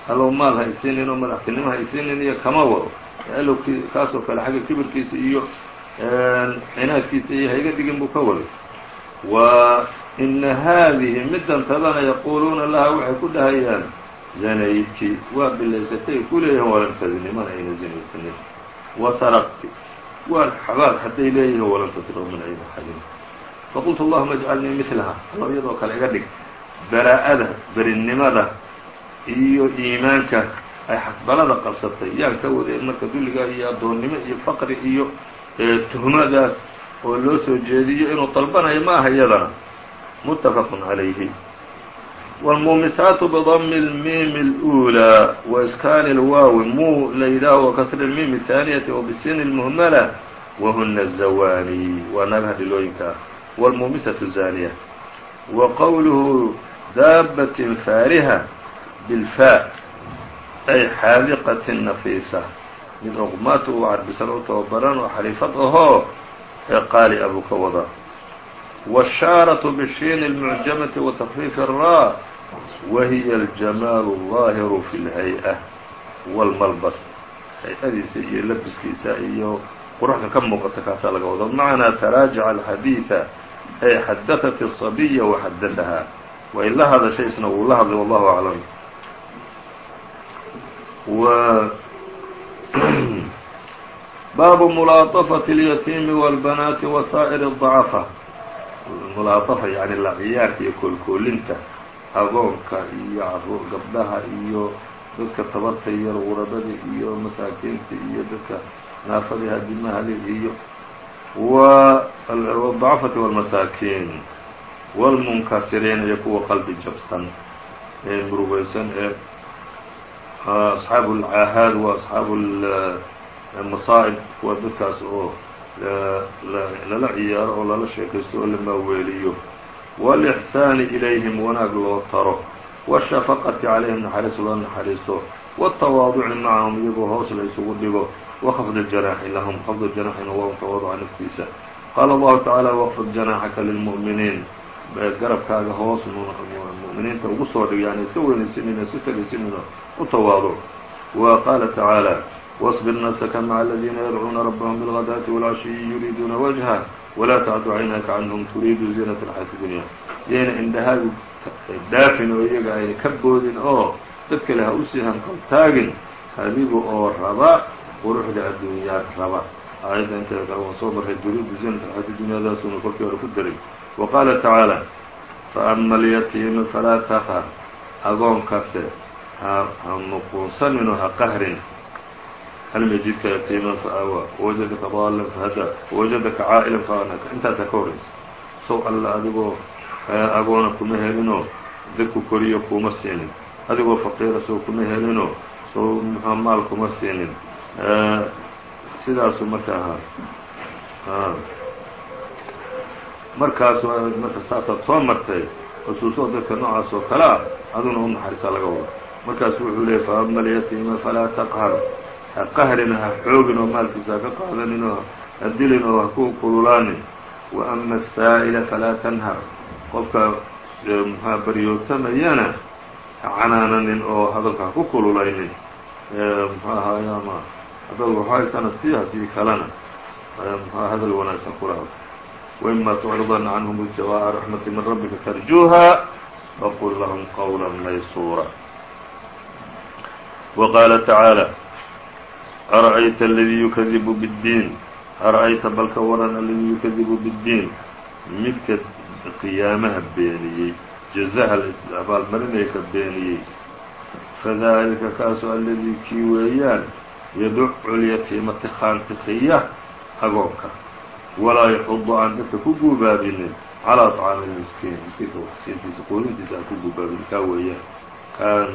allow maal haysiinin oo madaxtinimo haysiinin iyo kama wado. Allow kaasoo kale xagga kibirkiisa iyo cinaadkiisa iyo hayga dhigin buu ka waday. Wa ina haadihi middan tadana yaquuluuna laha waxay ku dhahayaan zanayti waa bilaysatay ku leeyihiin walam tadini mana ayna zinaysanin wa saraqti waa xabaad hadday leeyihiin walam tasriq mana ayna xadin. Faqultu allahuma ajcalnii milaha allo iyadoo kale iga dhig baraa'ada berinnimada iyo iimaanka ay xasbalada qabsatay yaan ka waday marka dulligaa iyo addoonnimo iyo faqri iyo tuhmadaas oo loo soo jeediyo inuu dalbanayo ma aha iyadana muttafaqun calayhi wاlmuumisaatu bdmi اlmiimi اlأulى waiskaani اlwaawi muu la yidhaaho wakasri اlmiimi الثaaniyati wbisini اlmuhmala wahuna الzawaani waa naagaha dhilooyinka ah wاlmuumisaةu zaaniya wa qowluhu daabatin faariha bilfaa ay xaadiqatin nafiisa mid oqmaata u carbisan u tababaran oo xariifad ahoo ee qaali abuu ka wada wالshaaraة bshiin الmucjamati wa takfiif الraa wahiya aljamaalu الظaahiru fi اlhay-a wاlmalbas hay-adiisa iyo labiskiisa iyo quruxda ka muuqata kaasaa laga wado macnaa taraajaca alxadiiثa ay xadaثat الصabiya waxadadahaa way la hadashaysna wuu la hadlay wallahu aclam baabu mulaaطafaةi اlyatiimi wاlbanaati wasaa'ir الضacfa mulaaطafa yani la ciyaarka iyo koolkoolinta agoonka iyo caruur gabdhaha iyo dadka tabarta yar quradada iyo masaakiinta iyo dadka naafadii hadimahali iyo wاضacfati wاlmasaakiin wاlmunkasiriin iyo kuwa qalbi jabsan ee murugeysan ee asxaabu اlcaahaad wa asxaabu masaa'ib kuwa dadkaas oo lala ciyaaro oo lala sheekaysto oo la maaweeliyo wاlإxsaani ilayhim wanaag loo taro wالshafaqati calayhim naxariis loo naxariisto wالtawaaduci macahum iyagoo hoos la isugu dhigo wkhfd الjanaaxi lahum khfd janaaxina waa tawaaduca naftiisa qaala allahu tacaala wkfid janaaxaka lilmu'miniin garabkaaga hoos mu'miniinta ugu soo dhig yani iska weynaysinina iska tegaysinina u tawaaduc wa qaala tacaala واصbir nafsaka mca aladiina yadcuuna rabahum bilغadaati wاlcashiyi yuriiduuna wajha walaa tacdu caynaka canhum turiidu ziinaة اlxayaati dunya yayna indhahaagu dhaafin oo iyaga ayna ka boodin oo dad kale ha usii hanqaltaagin adiga oo raba quruxda adduunyaa raba aayadda inteeda kale waan soo marray turiidu ziinaة اlxayaati dunyadaasuna kolkii hore ku daray wa qaala tacaalى faama alyatiima falaa taqhar agoonkase ha ha nuquunsanin oo ha qahrin hal yajidka yatiiman faawaa wawajadaka daalan fahadaa wawajadaka caa'ilan faanaka intaasa ka horaysa sow alla adigoo agoona kuma helinoo dadku koriyo kuma siinin adigoo faqiira sow kuma helinoo sow muxua maal kuma siinin sidaasu marka ahaa markaas marka saasaad soo martay xusuusoo dadka noocaas oo kale ah aduna u laga wado markaasu wuxuu leeyay faama alyatiima falaa taqhar. Ha qahrina ha xoogin oo maalkiisa ha ka qaadanin oo ha dilin oo ha ku kululaanin wa ama asaa'ila falaa tanhar. Qofka muxua baryootamayana ha canaananin oo hadalka ha ku kululaynin. Muxuu ahaay ama haddaad waxaysana sii haddii kalena. Muxua hadal wanaagsan kula had وإma تcرضna عnهm ابتغاء رحمة min ربka ترجوها fqل لهم qولا maysورا وqاaل تaعaaلى أرأyت الذي يkذب بالدين ara'ayta balka waran aladii yukadibu biddiin midka qiyaamaha beeniyey jazaha abaalmarinaya ka beeniyey fadalika kaasu aladii kii weeyaan yaducu lyatiima tikhaantikiya agoonka walaa yaxudu aan dadka ku guubaabinin calىa طcaami miskiin miskiinka waxsiintiisa quudintiisa aan ku guubaabinin kaa weeyaan kaan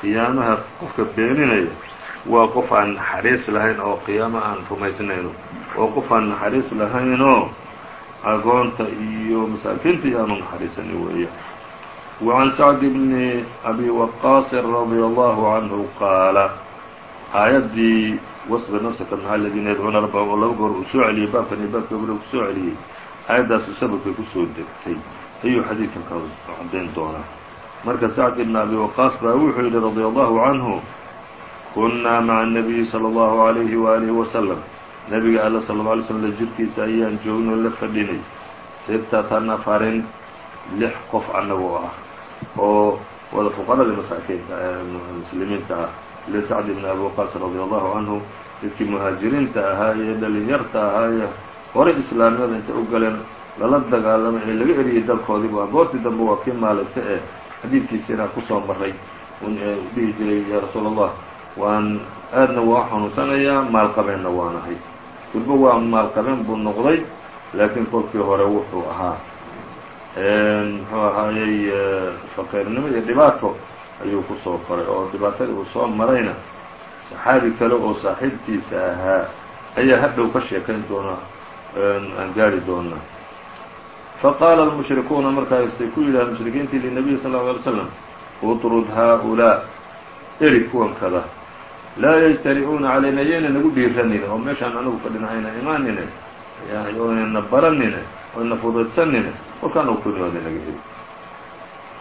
qiyaamaha qofka beeninaya waa qof aan naxariis lahayn oo qiyaamo aan rumaysnayno oo qof aan naxariis lahaynoo agoonta iyo masaakiinta iyo aanu naxariisanin weeyaan وعn sacd bn abi waqaasi radي allahu canhu qaala aayaddii wasbir nafsaka maca aladiina yadcuuna rabbahum oo laba goor uu soo celiyey baabkan iyo baabka hore uu kusoo celiyey aayaddaasu sababkay kusoo degtay ayuu xadiidkan ka caddayn doonaa marka sacd ibn abi waqaas baa wuxuu yidhi radia allahu canhu kunnaa maca الnabiyi salى اllahu عalayhi waalihi wasalam nebiga alla sala اla alay slm jirkiisa ayaan joognoo la fadhinay sittata nafarin lix qof annagoo ah oo wada fuqaradii masaakiinta muslimiinta ah ile sacd ibn abi waqaas radia allahu canhu dadkii muhaajiriinta ahaa ee dhalinyarta ahaa ee horay islaamnimada intay u galeen lala dagaalamay ee laga eriyey dalkoodiibu goortii dambe waa kii maalaysta ee xadiidkiisiina ku soo maray dhihi jiray yaa rasuul allah waan aadna waa xanuunsanayaa maalqabeenna waanahay durba waa maalqabeen buu noqday laakiin kolkii hore wuxuu ahaa muxuu ahaayey faqiirnimo iyo dhibaato ayuu ku soo koray oo dhibaatadii uu soo marayna. Saxaabi kale oo saaxiibkiisa ahaa ayaa hadhow ka sheekayn doonaa aan gaari doonaa faqaala almushrikuuna markaasay ku yidhahdeen mushrikiintii linabiyi sal lla alay slam utrud haa-ulaa eri kuwan kada laa yajtari'uuna calayna yayna nagu dhiiranine oo meeshaan anagu fadhina ayna imaanine oynana baranine oyna fudaydsanine kolkaan u kunooda naga heli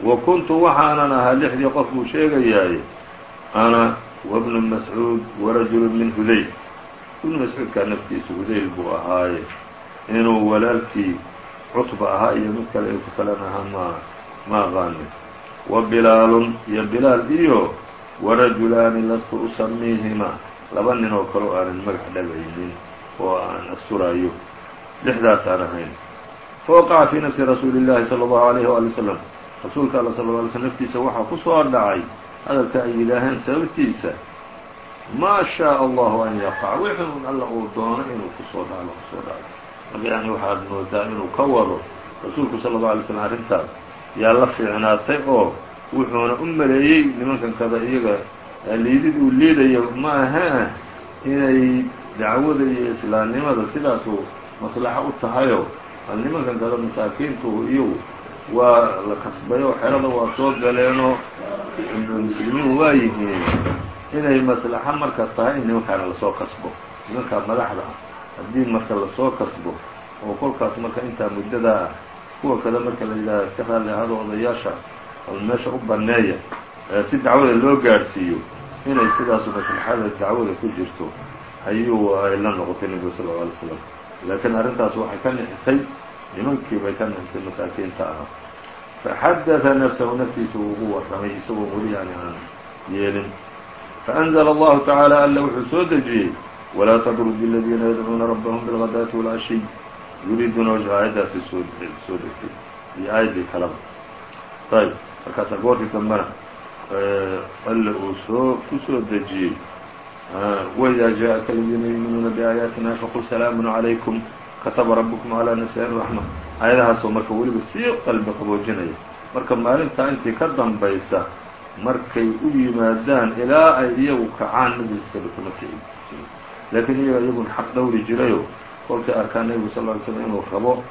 wa kuntu waxaanan ahaa lixdii qof buu sheegayaaye ana wabnu mascuud warajulu min hudayl ibnu mascuudkaa naftiisu hudayl buu ahaaye inuu walaalkii cutba ahaa iyo mid kale intu kalena ahaa ma ma aqaanin wa bilaalun iyo bilaal iyo warajulaani lastu usamiihima laba nin oo kaleo aanan magax dhabaynin oo aan asturayo lixdaasaan ahayn fawaqaca fii nafsi rasuuli اllahi salى اllahu alayh wali wslam rasuulka alla sal lla alay slm naftiisa waxaa ku soo dhacay hadalka ay yidhaaheen sababtiisa maa shaء allahu an yaqac. Wixii alla uu doono inuu ku soo dhaco ku soo dhaco. Marka yani waxaad moodaa inuu ka wado rasuulku sala اllau alay slm arrintaas yaa la fiicnaatay oo wuxuuna u maleeyey nimankan kada iyaga liidid uu liidayo ma ahee inay dacwada iyo islaamnimada sidaasuu maslaxo u tahayo. Bal nimankan kada masaakiintu iyagu waa la kasbayo xerada waa soo galeenoo muslimiin waa yihiin inay maslaxo marka tahay in nimankaana la soo kasbo. Nimankaa madaxda ah haddii marka la soo kasbo oo kolkaas marka intaa muddadaa ah kuwa kada marka la yidhaaha iska raalli ahaado odayaashaas bal meesha u banneeya si dacwada loo gaadhsiiyo inay sidaasu maslaxada dacwada ku jirto ayuu ay la noqotay nebigu sal lla alay slam laakiin arrintaas waxay ka nixisay nimankii bay ka nixisay masaakiinta ahaa faxadada nafsahu naftiisa ugu warramay isagoo weli yani aan yeelin faأnzla allahu tacaala alla wuxuu soo dejiyey walaa tdrud اladiina yadcuuna rabbahum bilغadaati wاlcashiy yuriiduuna wajha aayaddaasi soo soo degtay iyo aayaddii kalaba ayb markaasaa goorkii dambena alle uu soo ku soo dejiyey وإda jaءaka اladiina yuuminuuna biaayaatina faqul salaamu عalaykum kataba rabbukum calaa nafsi raxma. Aayadahaasoo marka weliba sii qalbi qaboojinaya marka maalintaa intii ka dambaysa markay u yimaadaan ilaa ay iyagu kacaan mid laakiin iyaga iyagun xaq dhowri jirayo. Kolkay arkaa nebigu sal ly slm inuu rabo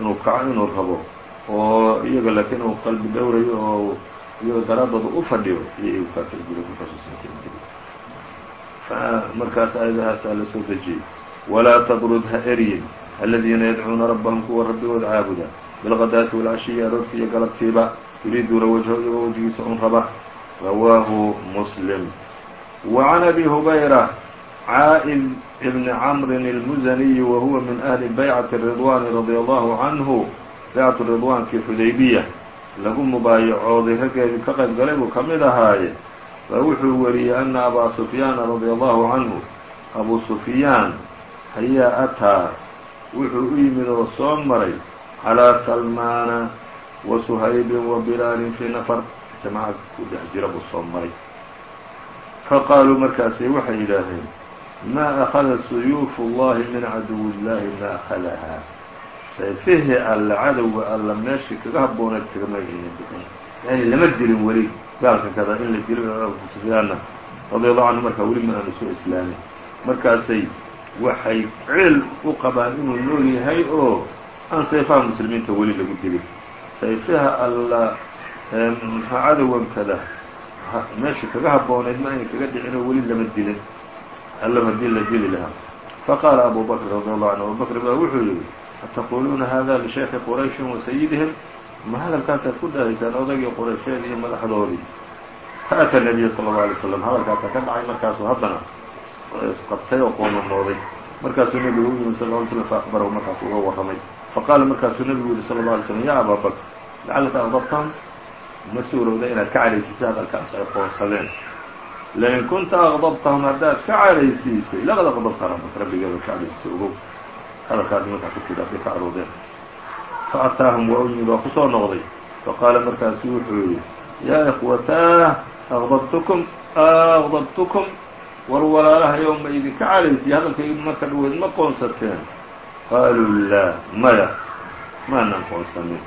inuu kaco inuu rabo. Oo iyaga laakiin uu qalbi dhowrayo oo iyaga daraadooda u fadhiyo iyo iyagu kaafi jira markaas aayadahaas aa la soo dejiyey. Walaa tabrud ha eryin aladiina yadcuuna rabbahum kuwa rabbigooda caabuda bilqadaati walcashiyi aroorkii iyo galabtiiba yuriiduuna wajho iyagoo wejgiisa un raba rawaahu muslim wacan abi hubayra caa'id ibni camrin اlmuzaniyi wa huwa min ahli baycati ridwaani radia allahu canhu baycatu ridwaankii xudaybiya lagu mubaayacooday raggeedii ka qayb galay buu ka mid ahaaye baa wuxuu wariyey ana abaa sufyaana radia allahu canhu abuu sufyaan hayaa ataa wuxuu u yimid oo soo maray calىa salmaana wa suhaybin wa bilaalin fii nafar. Jamacad ku dhex jira buu soo maray. Faqaaluu markaasi waxay yidhaaheen maa akada suyuufu اllahi min caduw illahi ma akadahaa sayfihii alla cadowga alla meeshii kaga habbooneed kagama ayna bixin. Yani lama dilin weli gaalka kada in la dilo radi allahu canhu markaa weli ma aanu soo islaamin. Markaasay waxay ceel u qabaan inuu nool yahay oo aan sayfaha muslimiinta weli lagu dilin sayfaha alla mxua cadowgankada? Meeshii kaga habbooneyd ma ayna kaga dhicin oo weli lama dilin. Alla haddii la dili lahaa. Faqaala abu bakr radi allahu canhu abu baa wuxuu yihi ataquluuna hada lishaykhi qurayshin wa sayidihim ma hadalkaasaad ku dhahaysaan odaygii quraysheed iyo madaxdoodii. Faata nabiya sala allau alay slam hadalkaasa ka dhacay markaasuu haddana qabtay oo qoomamooday markaasuu nebigu u yimid sal ly slm faakbarahu markaasu uga warramay. Faqaala markaasuu nebigu yihi sala اla alay slm ya abaa bakr lacallaka adabtan ma suurowda inaad ka cadhaysisay hadalkaas ay qoonsadeen. Lain kunta aqdabtahum haddaad ka cadhaysiisay laqad aqdabta rabbak rabbigeeda ka cadhaysisay ogow. Hadalkaas markaa ku tidhi hadday ka ataahum waa u yimid waa ku noqday. Faqaala markaasu wuxuu yihi yaa ikhwataah aqdabtukum aqdabtukum war walaalahayow ma idinka calaysiy hadalkaygi marka dhaweed ma qoonsateen? Qaaluu laa maya. Maanan qoonsanin.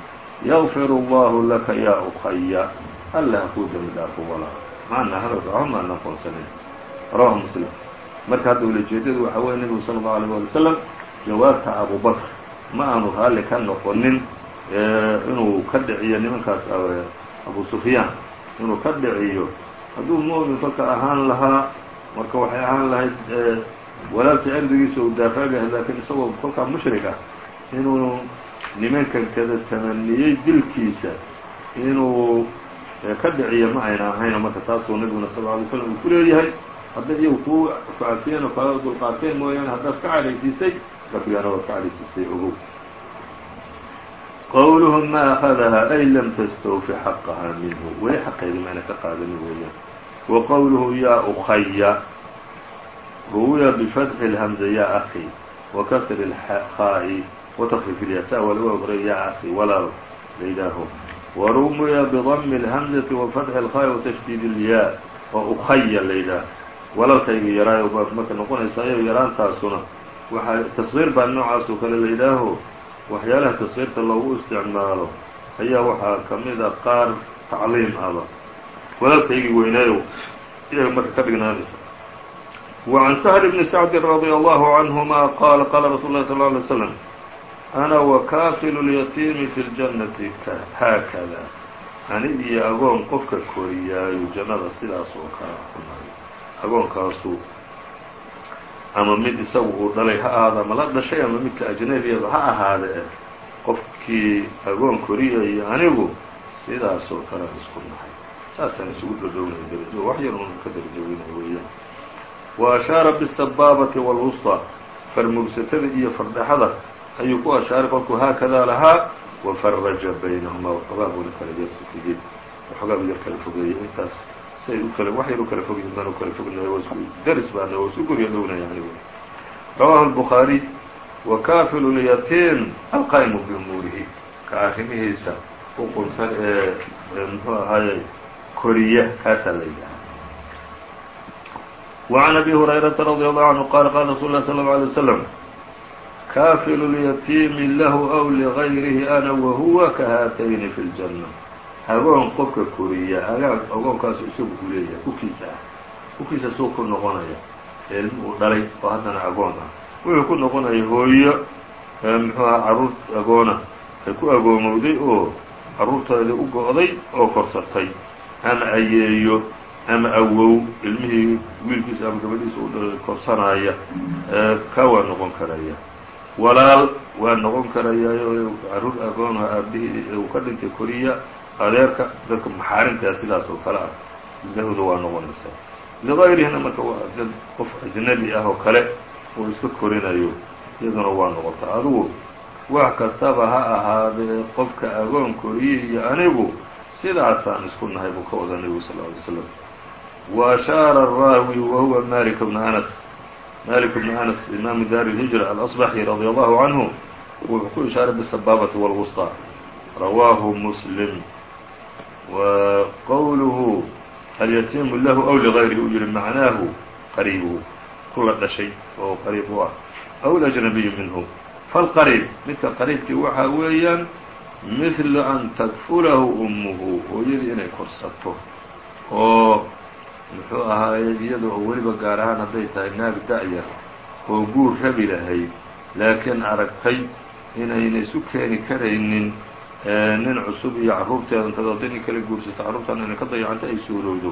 Yagfir allahu laka yaa ukaya allah kuu dembi dhaafo walaa maanaa hadalka waxba maanan qoonsanin. Rawahu muslim. Marka hadda walajeedadu waxa weeye nebigu sala allau alيyh wali wasalam jawaabta abubakr ma aanu raalli ka noqonin eh, inuu ka dhiciyo nimankaas eh, abu sufyaan inuu ka dhiciyo. Hadduu mu'min kolka ahaan lahaa marka waxay ahaan lahayd walaalkii cirdigiisa uu daafagahay laakiin isagoo kolkaa mushrik ah inuu nimankan kada tamaniyey dilkiisa inuu ka dhiciyo ma ayna ahayno marka taasuu nabiguna sal lla alay slam uu ku leeyahay. Hadday iyagu kuu kucafiyeen oo kala dulqaateen mooyaane haddaad ka cadhaysiisay rabbigaana waad ka cadhaysiisay ogow. Qowluhu ma akadaha ay lam tastawfi xaqaha minhu. Weli xaqeedi maayna ka qaadanin weeyaan wa qowluhu yaa ukaya ruwiya bifatxi اlhamza ya akhi wa kasri اlkhaa'i وتkفيف اليساء wlga horay ya أخي walaal la yidhaaho وrumya بضم الهمزة وفتح الخاء وتشديد الياء oo ukaya la yidhaah walaalkayga yaraayo baad marka noqonaysaa yaraantaasuna waxa تصغيir baa noocaas oo kale la yidhaaho waxyaalaha تصغيirta loogu isticmaalo ayaa waxaa kamida qaar tacliim aba walaalkaygii weynaayo iyaga marka ka dhignaanaysa وعن سهل بن سعد رضي الله عنهma qال qاla رsuل الlه صلى اه عليه وسلم أna wakaafilu اlyatiimi fi اljannati haakada ani iyo agoon qofka koriyaayo jannada sidaas oo kale kunahay agoonkaasu ama mid isagu uu dhalay ha ahaada ama la dhashay ama midka ajnabiyaba ha ahaada eh qofkii agoon koriyayo anigu sidaas oo kalean isku nahay saasaan isugu dhodhownay darajo wax yar un ka darajoweynay weeyaan wa ashaara bالsabaabati wاlwusطى farmugsatada iyo fardhaxada ayuu ku ashaaray qofku haakadaa lahaa wafaraja baynahumaa waxoogaa buuna kala yarsiiyey waxoogaa bu yar kala fogeeyey intaas say u kala wax yar u kala fogyihin baan u kala fognaya waa isku daris baana waa isku gurya dhownaya anigu rawaahu الbukhaariي wakaafilu lyatiim alqaa'imu biumuurihi ka arrimihiisa u qunsan ee muxuu ahaaye koriya kaasaa la yidhaha وعn أbي هuريرaةa رضي الله عنه qال qال رsuل الله صلى الله عليه وسلم kaafilu اlyatiimi lahu أw لغayrihi ana wahuwa kahaatayni fi اljanة agoon qofka koriya agaag agoonkaasu isagu ku leeyahay kukiisa ah kukiisa suu ku noqonaya ilmi uu dhalay oo haddana agoon ah wuxuu ku noqonaya hooyo muxuu aha carruur agoona ay ku agoomowday oo carruurtoodii u go'day oo korsatay ama ayeeyo ama awow ilmihii wiilkiisa ama gabadhiisa u korsanaya ka waa noqon karaya. Walaal waa noqon karayaayo carruur agoonha aabihii uu ka dhintay koriya adeerka dadka maxaarimtaa sidaas oo kale ah. Dahooda waa noqonaysaa. Ligayrihina marka waa dad qof ajnabi ah oo kale uu iska korinayo iyaduna waa noqotaa adugu wax kastaba ha ahaadee qofka agoon koriye iyo anigu sidaasaan isku nahay buu ka wada nebigu sal ly slam wa ashaara araawi wa huwa malik bna anas malik bn anas imaamu daari الhijra alasbaxi radi allahu canhu wuxuu ku ishaaray bالsabaabati wاlwusطى rawaahu muslim wa qowluhu hal yatimu lahu aw ligayrihi uu yihi macnaahu qariibuhu kula dhashay oo qariib u ah aw lajnabiyu minhu falqariib midka qariibkii waxaa weeyaan mihlu an takfulahu ummuhu hooyadii inay korsato. Oo muxuu ahaaye iyada oo weliba gaar ahaan hadday tahay naag da-yar oo guur rabi lahayd laakiin aragtay inayna isu keeni karaynin nin cusub iyo carruurteeda intaad hadday nin kala guursato carruurtan inay ka dayacanta ay suurowdo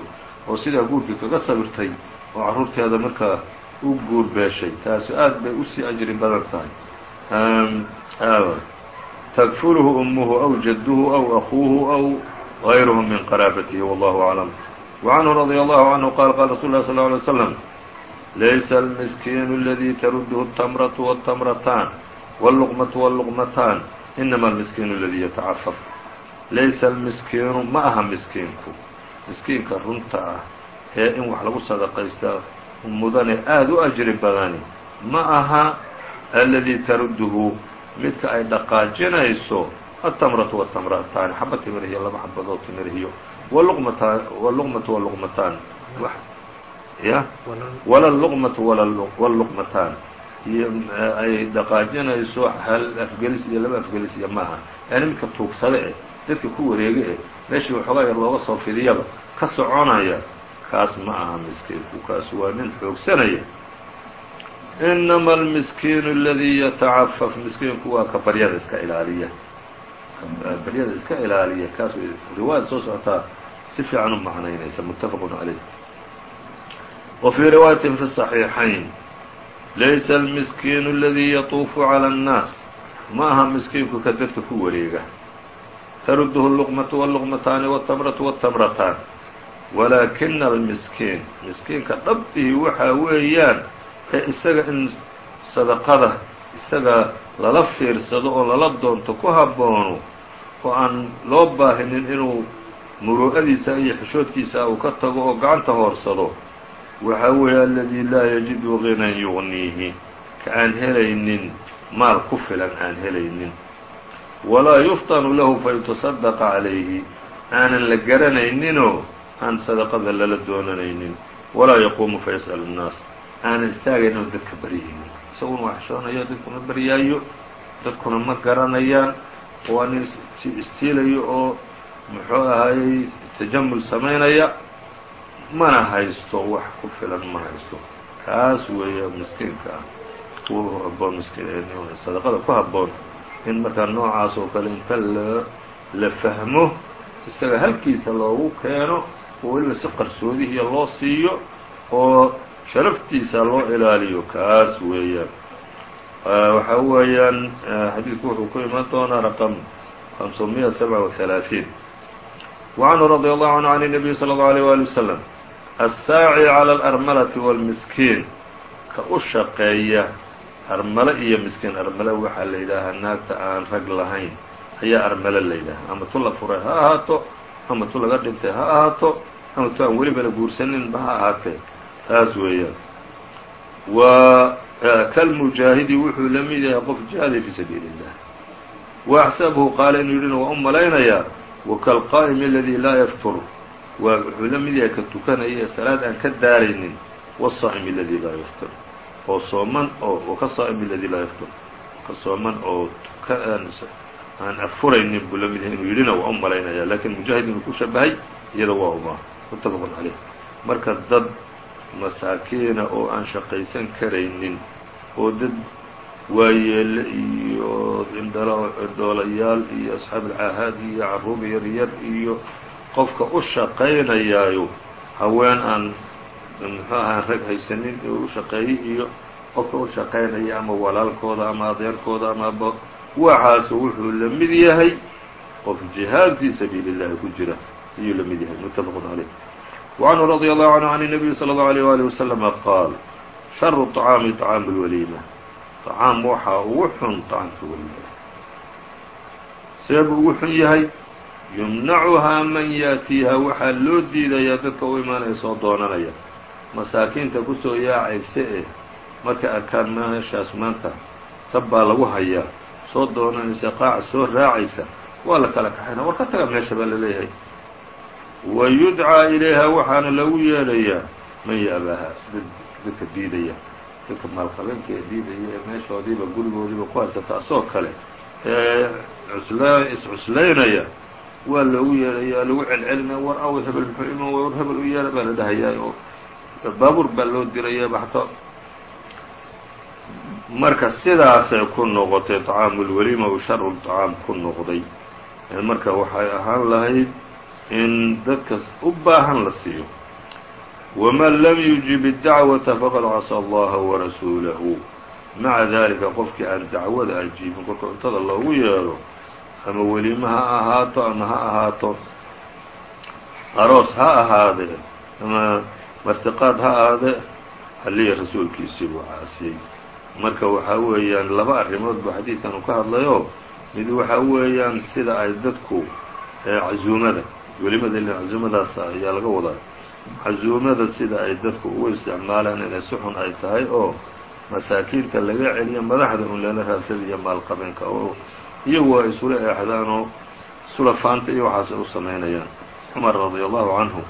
oo sidaa guurkii kaga sabirtay oo carruurteeda markaa u guur beeshay. Taasi aad bay u sii ajri badan tahay تkflhu أmه أو jadه أو أخوه أو غayرهم min qراabته والله أعلم وعنه رضي الله عنه qال qال رsuل الله صلى اه عليه وسلم laysa المسكين الذي ترده التمرة والتمرتان واللقمة واللقمتان إنما المسكين الذي يتcفف laysa المسكيinu ma aha miskiinku miskiinka runta ah ee in wax lagu sadaqaysta mudane aad u أجri badani ma aha الذي تردhu midka ay dhaqaajinayso التمرة والتمرتان xaba timirihiyo laba xabadood timirihiyo واللqمةu واللqمتان y وla اللqمةu واللqمتان ay dhaqaajinayso hal afgelis iyo laba afgelis iyo maaha yani midka tuugsade eh dadka ku wareege eh meeshii waxoogaa yar looga soo fidiyaba ka soconaya kaas ma aha miskiinku kaas waa nin xoogsanaya inama almiskiinu aladii yatacafaf miskiinku waa ka baryada iska ilaaliya baryada iska ilaaliya kaas riwaayad soo socotaa si fiican u macnaynaysa muttafaqun calayh wa fii riwaayatin fi صaxiixayn laysa almiskiinu aladii yatuufu calى اnnaas ma aha miskiinku ka dadka ku wareega tarudhu اluqmatu wاlluqmataani wاtamratu wاtamrataan walaakina almiskiin miskiinka dhabtihi waxaa weeyaan ee isaga in sadaqada isaga lala fiirsado oo lala doonto ku habboono oo aan loo baahinin inuu muruu'adiisa iyo xishoodkiisa uu ka tago oo gacanta hoorsado waxaa weeye aladii laa yajidu ginan yugniihi ka aan helaynin maal ku filan aan helaynin. Walaa yuftanu lahu fayutasaddaqa calayhi aanan la garanayninoo aan sadaqada lala doonanaynin. Walaa yaquumu fayas'al الnaas aanan istaagayno dadka baryaynin isaguna waa xishoonayo dadkuma baryaayo dadkuna ma garanayaan. Waa nin istiilayo oo muxuu ahaayey tajamul samaynaya mana haysto wax ku filan ma haysto. Kaas weeye miskiinka ah. Kuwa haboon miskiin sadaqada ku habboon. In markaa noocaas oo kale inta la la fahmo isaga halkiisa loogu keeno oo weliba si qarsoodihiya loo siiyo oo sharaftiisa loo ilaaliyo kaas weeyaan waxa weeyaan xadiidku wuxuu ku iman doonaa raqم خمسمية سبعة وثلاثين وعنه رضي الله عنه عن النبي صلى الله عليه وآله وسلم الساacي عlى الأرملة والمسكين ka u shaqeeya armalo iyo miskiin armalo waxaa la yidhaahaa naagta aan rag lahayn ayaa armalo la yidhaahaa ama tu la furay ha ahaato ama tu laga dhintay ha ahaato ama tu aan weliba la guursaninba ha ahaatee taas weeyaan. Wa kalmujaahidi wuxuu la mid yahay qof jihaaday fi sabiili اllah waxsabuhu qaala inuu yidhina waa u malaynayaa wakalqaa'imi aladi laa yaftur. Waa wuxuu la mid yahay ka tukanaya salaad aan ka daaraynin wsaa'imi aladi laa yaftur. Oo sooman oo ka saa'imi aladi laa yaftur. Ka sooman oo aan afuraynin buu la mid yahay inuu yidhina waa u malaynaya laakiin mujaahid inuu ku shabahay iyada waa uma mutafaqun calayh. Marka dad masaakiina oo aan shaqaysan karaynin. Oo dad waayeele iyo indhoolayaal iyo asxaab alcaahaad iyo carruur yaryar iyo qofka u shaqaynayaayo haween aan muxuu ahaan rag haysanin u shaqeeyey iyo qofka u shaqaynaya ama walaalkooda ama adeerkooda ama aba waxaas wuxuu la mid yahay qof jihaad fii sabiili اllahi ku jira ayuu la mid yahay mutafaqun caleyh وعنه رضي الله عنه عن النبي صلى الله عليه وآله وسلم قال شر الطعاam طعاam الوليمة طعاam waxaa ugu xun طعاamka weliimada see buu ugu xun yahay yumnacuhaa man yaأtiiha waxaa loo diidayaa dadka u imaanaya soo doonanaya masaakiinta kusoo yaacaysa eh markay arkaan meeshaas maanta sab baa lagu hayaa soo doonanaysa qaaca soo raacaysa waa la kala kaxayna war ka taga meesha baa laleeyahay wa yudcaa ilayha waxaana lagu yeedhayaa man ya'baaha dadka diidaya dadka maalqabeenka ee diidaya ee meeshoodiiba gurigoodiiba ku haysta taasoo kale ee cusla iscuslaynaya waa loogu yeedhayaa lagu celcelinaya war aw hebel muxuu iman war hebel u yeedha baa la dhahayaa oo baabuur baa loo diraya baxto. Marka sidaasay ku noqotay طacaamulwelima u sharu طacaam ku noqday marka waxay ahaan lahayd in dadkas u baahan la siiyo. waman lam yujib اdacwata faqad casa allaha warasuulahu maca dalika qofkii aan dacwada ajiibin kolka cuntada loogu yeedho ama welima ha ahaato ama ha ahaato aroos ha ahaadee ama martiqaad ha ahaadee halliya rasuulkiisii buu caasiyey. Marka waxaa weeyaan laba arrimood buu xadiidkan uu ka hadlayo. Mid waxaa weeyaan sida ay dadku casuumada welimada ila cazuumadaas ayaa laga wadaa. Cazuumada sida ay dadku ugu isticmaalaan inay suxun ay tahay oo masaakiinta laga celiyo madaxda un leela raadsada iyo maalqabeenka oo iyagu ay isula eexdaan oo sulafaanta iyo waxaas ay u samaynayaan cumar radia allahu canhu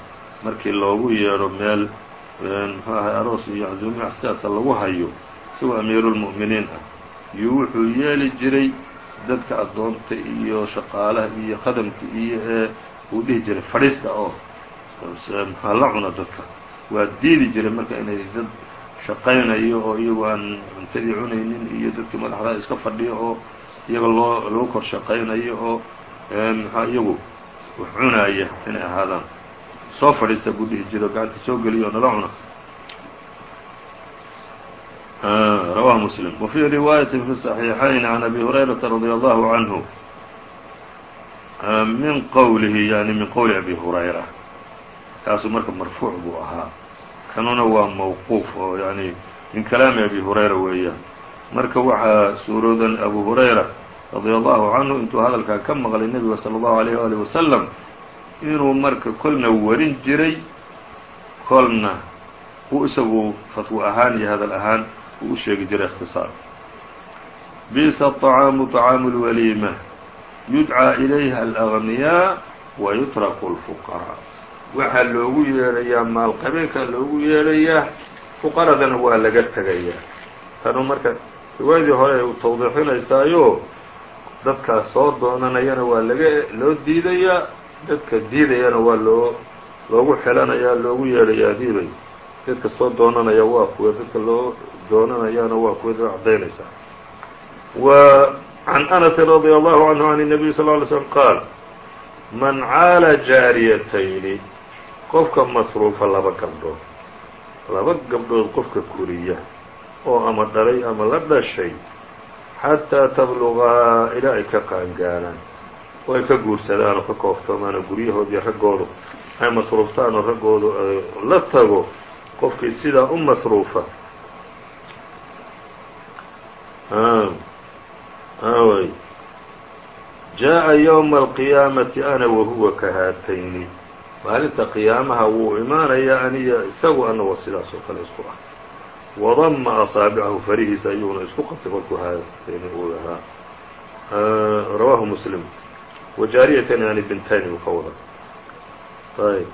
markii loogu yeedho meel muxuu ahay aroos iyo cazuume sidaasa lagu hayo isagoo amiiruulmu'miniin ah iyo wuxuu yeeli jiray dadka addoonta iyo shaqaalaha iyo khadamka iyo ee uu dhihi jiray fadhiista oo maxaa la cuno dadka. Waa diidi jiray marka inay dad shaqaynayo oo iyagu aan cuntadii cunaynin iyo dadkii madaxdaa iska fadhiyo oo iyaga loo lagu kor shaqaynayo oo maxaa iyagu wax cunaaya inay ahaadaan. Soo fadhiista buu dhihi jiray oo gacanta soo geliyo oo nala cuna ah, rawahu muslim. Wa fii riwaayatin fi saxiixayn can abi hurayrata radi allahu canhu من qwlihi yani min qowli abi hurayra kaasuu marka marfuuc buu ahaa kanuna waa mawquuf oo yani min kalaami abi hurayra weeyaan marka waxaa suuroodan abu hurayra radia allahu canhu intuu hadalkaa ka maqlay nebiga salى اllahu عalيyh ali wasalam inuu marka kolna warin jiray kolna uu isagu fatwo ahaan iyo hadal ahaan uu u sheegi jiray اkhtiصaar bisa الطعaamu طcaamu الwaliima yudcىa ilayha alأغniyaa wa yutraku اlfuqaraa waxaa loogu yeedhayaa maalqabeenkaa loogu yeedhayaa fuqaradana waa laga tegayaa tanu marka riwaayadii hore ay tawdiixinaysaayo dadkaas soo doonanayana waa laga loo diidayaa dadka diidayana waa loo loogu xelanayaa loogu yeedhayaa diibay dadka soo doonanaya waa kuwa dadka loo doonanayaana waa kuwa cadaynaysaa عن أنس رضي الله عنه عن النبي صلى اه عليه وسلم قال من caala jaariyatayni qofka masruufa laba gabdhood laba gabdhood qofka kuriya oo ama dhalay ama la dhashay xataa tabluqaa ilaa ay ka qaangaaraan oo ay ka guursadaan oo ka kooftoomaan oo guryahoodii raggoodu ay masruuftaan oo raggoodu la tago qofkii sidaa u masruufa wy jaaءa yowma alqiyaamati ana wahuwa ka haatayni. Maalinta qiyaamaha wuu imaanayaa aniya isagu anagoo sidaas oo kale isku ah. Wadama asaabicahu farihiisa ayuuna isku qabtay kolkuu haatayni uu ahaa rawaahu muslim. Wajaariyatan yani bintayni uu ka wada ayb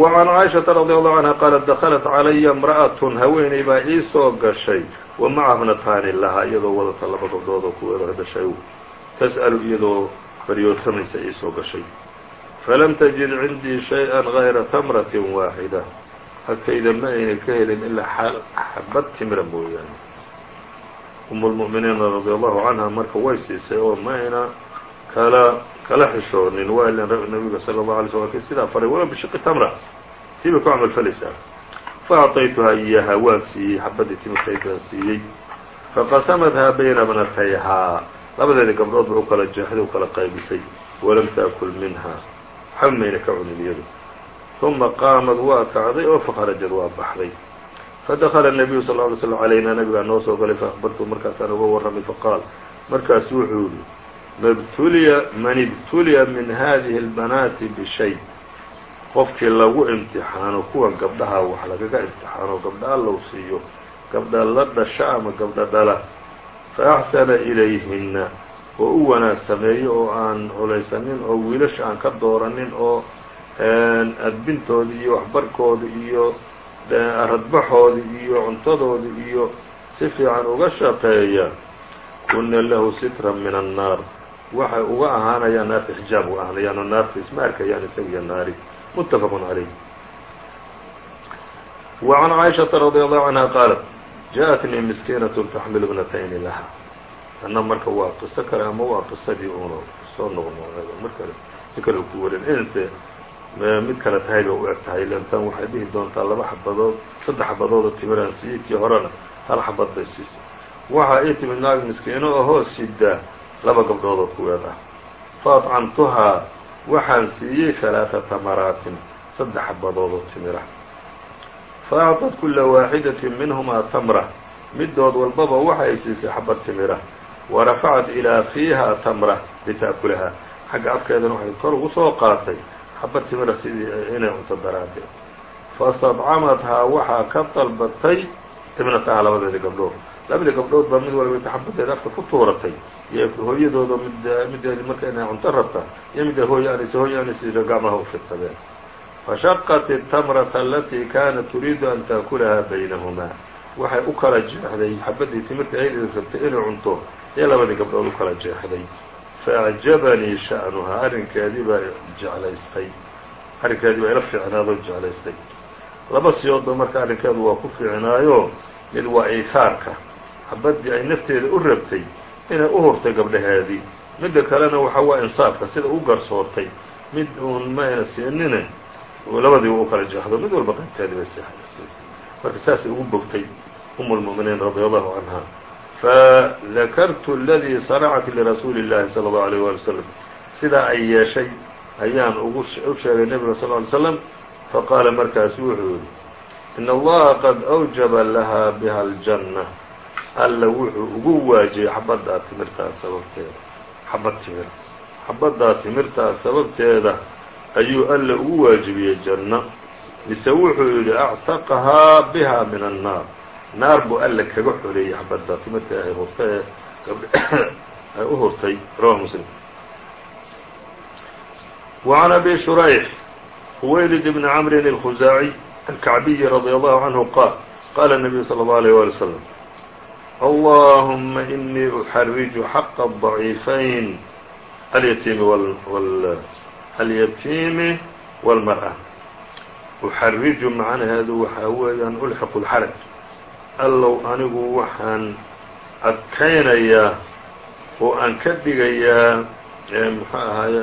وعn caaishaةa radي allahu canha qaalat daklat calaya imra'atun haweeney baa ii soo gashay wa macaha bnataani lahaa iyadoo wadata laba gabdhood oo kuweeda dhashay tas'alu iyadoo baryootamaysa ii soo gashay falam tajid cindii shay-an غayra tamratin waaxida agtayda ma ayna ka helin ilaa xabad timra mooyaane um اlmu'miniina radi allahu canha marka way siisay oo ma ayna kala kala xishoonin waa ilan nabiga salى الlaه alay slm sidaa faray wala bishiqi tamra tii bay ku camal falaysaa faacطaytuhaa iyaha waan siiyey xabadii timirtayd baan siiyey faqasamadhaa bayna bnatayhaa labadeeda gabdhood ba u kala jeexday u kala qaybisay walam taakul minha waxba mayna ka cunin iyadu ثuma qaamad waa kacday oo fakharajad waa baxday fadakla الnabiyu sal ه alay slm عalaynaa nabigaa noo soo galay faأkhbartu markaasaan uga warramay faqaal markaasu wuxuu yihi mabtuliya man ibtuliya min hadihi اlbanaati bishay. Qofkii lagu imtixaano kuwan gabdhaha wax lagaga imtixaano gabdha allow siiyo gabdha la dhasha ama gabdha dhala fa axsana ilayhinna oo u wanaag sameeyo oo aan culaysanin oo wiilasha aan ka dooranin oo adbintooda iyo waxbarkooda iyo aradbaxooda iyo cuntadooda iyo si fiican uga shaqeeya. Kuna lahu sitran min annaar waxay uga ahaanayaan naarta xijaab uga ahaanayaan oo naarta isma arkayaan isagiyo naari muttafaqun calayh wa can caaishaةa radi allahu canha qaalat jaءatnii miskiinaة taxmilu bnatayni laha anna marka waa qiso kale ama waa qisadii uuna soo noqnoqeedo mar kale si kale ku warin inte mid kale tahay ba u eg tahay lantan waxay dhihi doontaa laba xabadood saddex xabadood oo timiraan siiyey kii horena hal xabad bay siisay waxaa ii timid naag miskiino oo hoos sidaa laba gabdhood oo kuweed ah faadcamtuhaa waxaan siiyey halaaثata maraatin saddex xabadood oo timira. Fa acطat kula waaxidatin minhumaa tamra midood walbaba waxay siisay xabad timira. Wa rafacat ilaa fiiha tamra lita'kulaha xagga afkeedana waxay kor ugu soo qaatay xabad timira sidii inay cunto daraaddeed. Fastadcamathaa waxaa ka dalbatay ibnataha labadeeda gabdhood labadii gabdhood baa mid walba inta xabadeeda afka ku tuuratay. Iyo hooyadooda mid mideedi marka inay cunto rabta. Iyo midda hooyo anaysa hooyo anaysa gacmaha u fidsadeen fashaqat الtamrata alatii kaanat turiidu an taakulaha baynahumaa waxay u kala jeexday xabadii timirta aydeed rabtay inay cunto. Iyo labadii gabdhood u kala jeexday. Faacjabanii sha'nuhaa. Arrinkeedii baa jeclaystay. Arrinkeedii baa ila fiicnaadoo jeclaystay. Laba siyoodba marka arrinkeedu waa ku fiicnaayo mid waa iihaarka xabaddii ay nafteeda u rabtay inay u hurtay gabdhaheedii midda kalena waxa waa insaafka sida u garsoortay mid uun ma ayna siinine labadiiba u kala jeexdo mid walba qaybteedii bay seexday marka saasay ugu bogtay umu lmu'miniin radia allahu canha fadakartu aladii sanacat lirasuuli اllahi salى اllahu alيyh wali wslam sidaa ay yeeshay ayaan ugu u sheegay nebiga sal ly slam faqaala markaasu wuxuu yihi in allaha qad awjaba laha biha aljanna alla wuxuu ugu waajiyey xabaddaa timirtaa sababteeda xabad timir xabaddaa timirtaa sababteeda ayuu alla ugu waajibiyey janno mise wuxuu yidhi actaqahaa biha min annaar naar buu alla kaga xoleeyey xabadda timirta ay hurta ee ay u hurtay rawahu muslim وعn أbي شhurayx huwaylid بn cmri الkhuzaaعي الكacbiyi radي allahu canhu qaal qala النabiyu slى الlه عalيه walي وsلم allahuma inii uxariju xaqa الضaciifayn alyatiimi alyatiimi wاlmarأة uxariju macnaheedu waxaa weeyaan ulxiqu اlxaraj allow anigu waxaan adkaynayaa oo aan ka dhigayaa muxuu ahaaye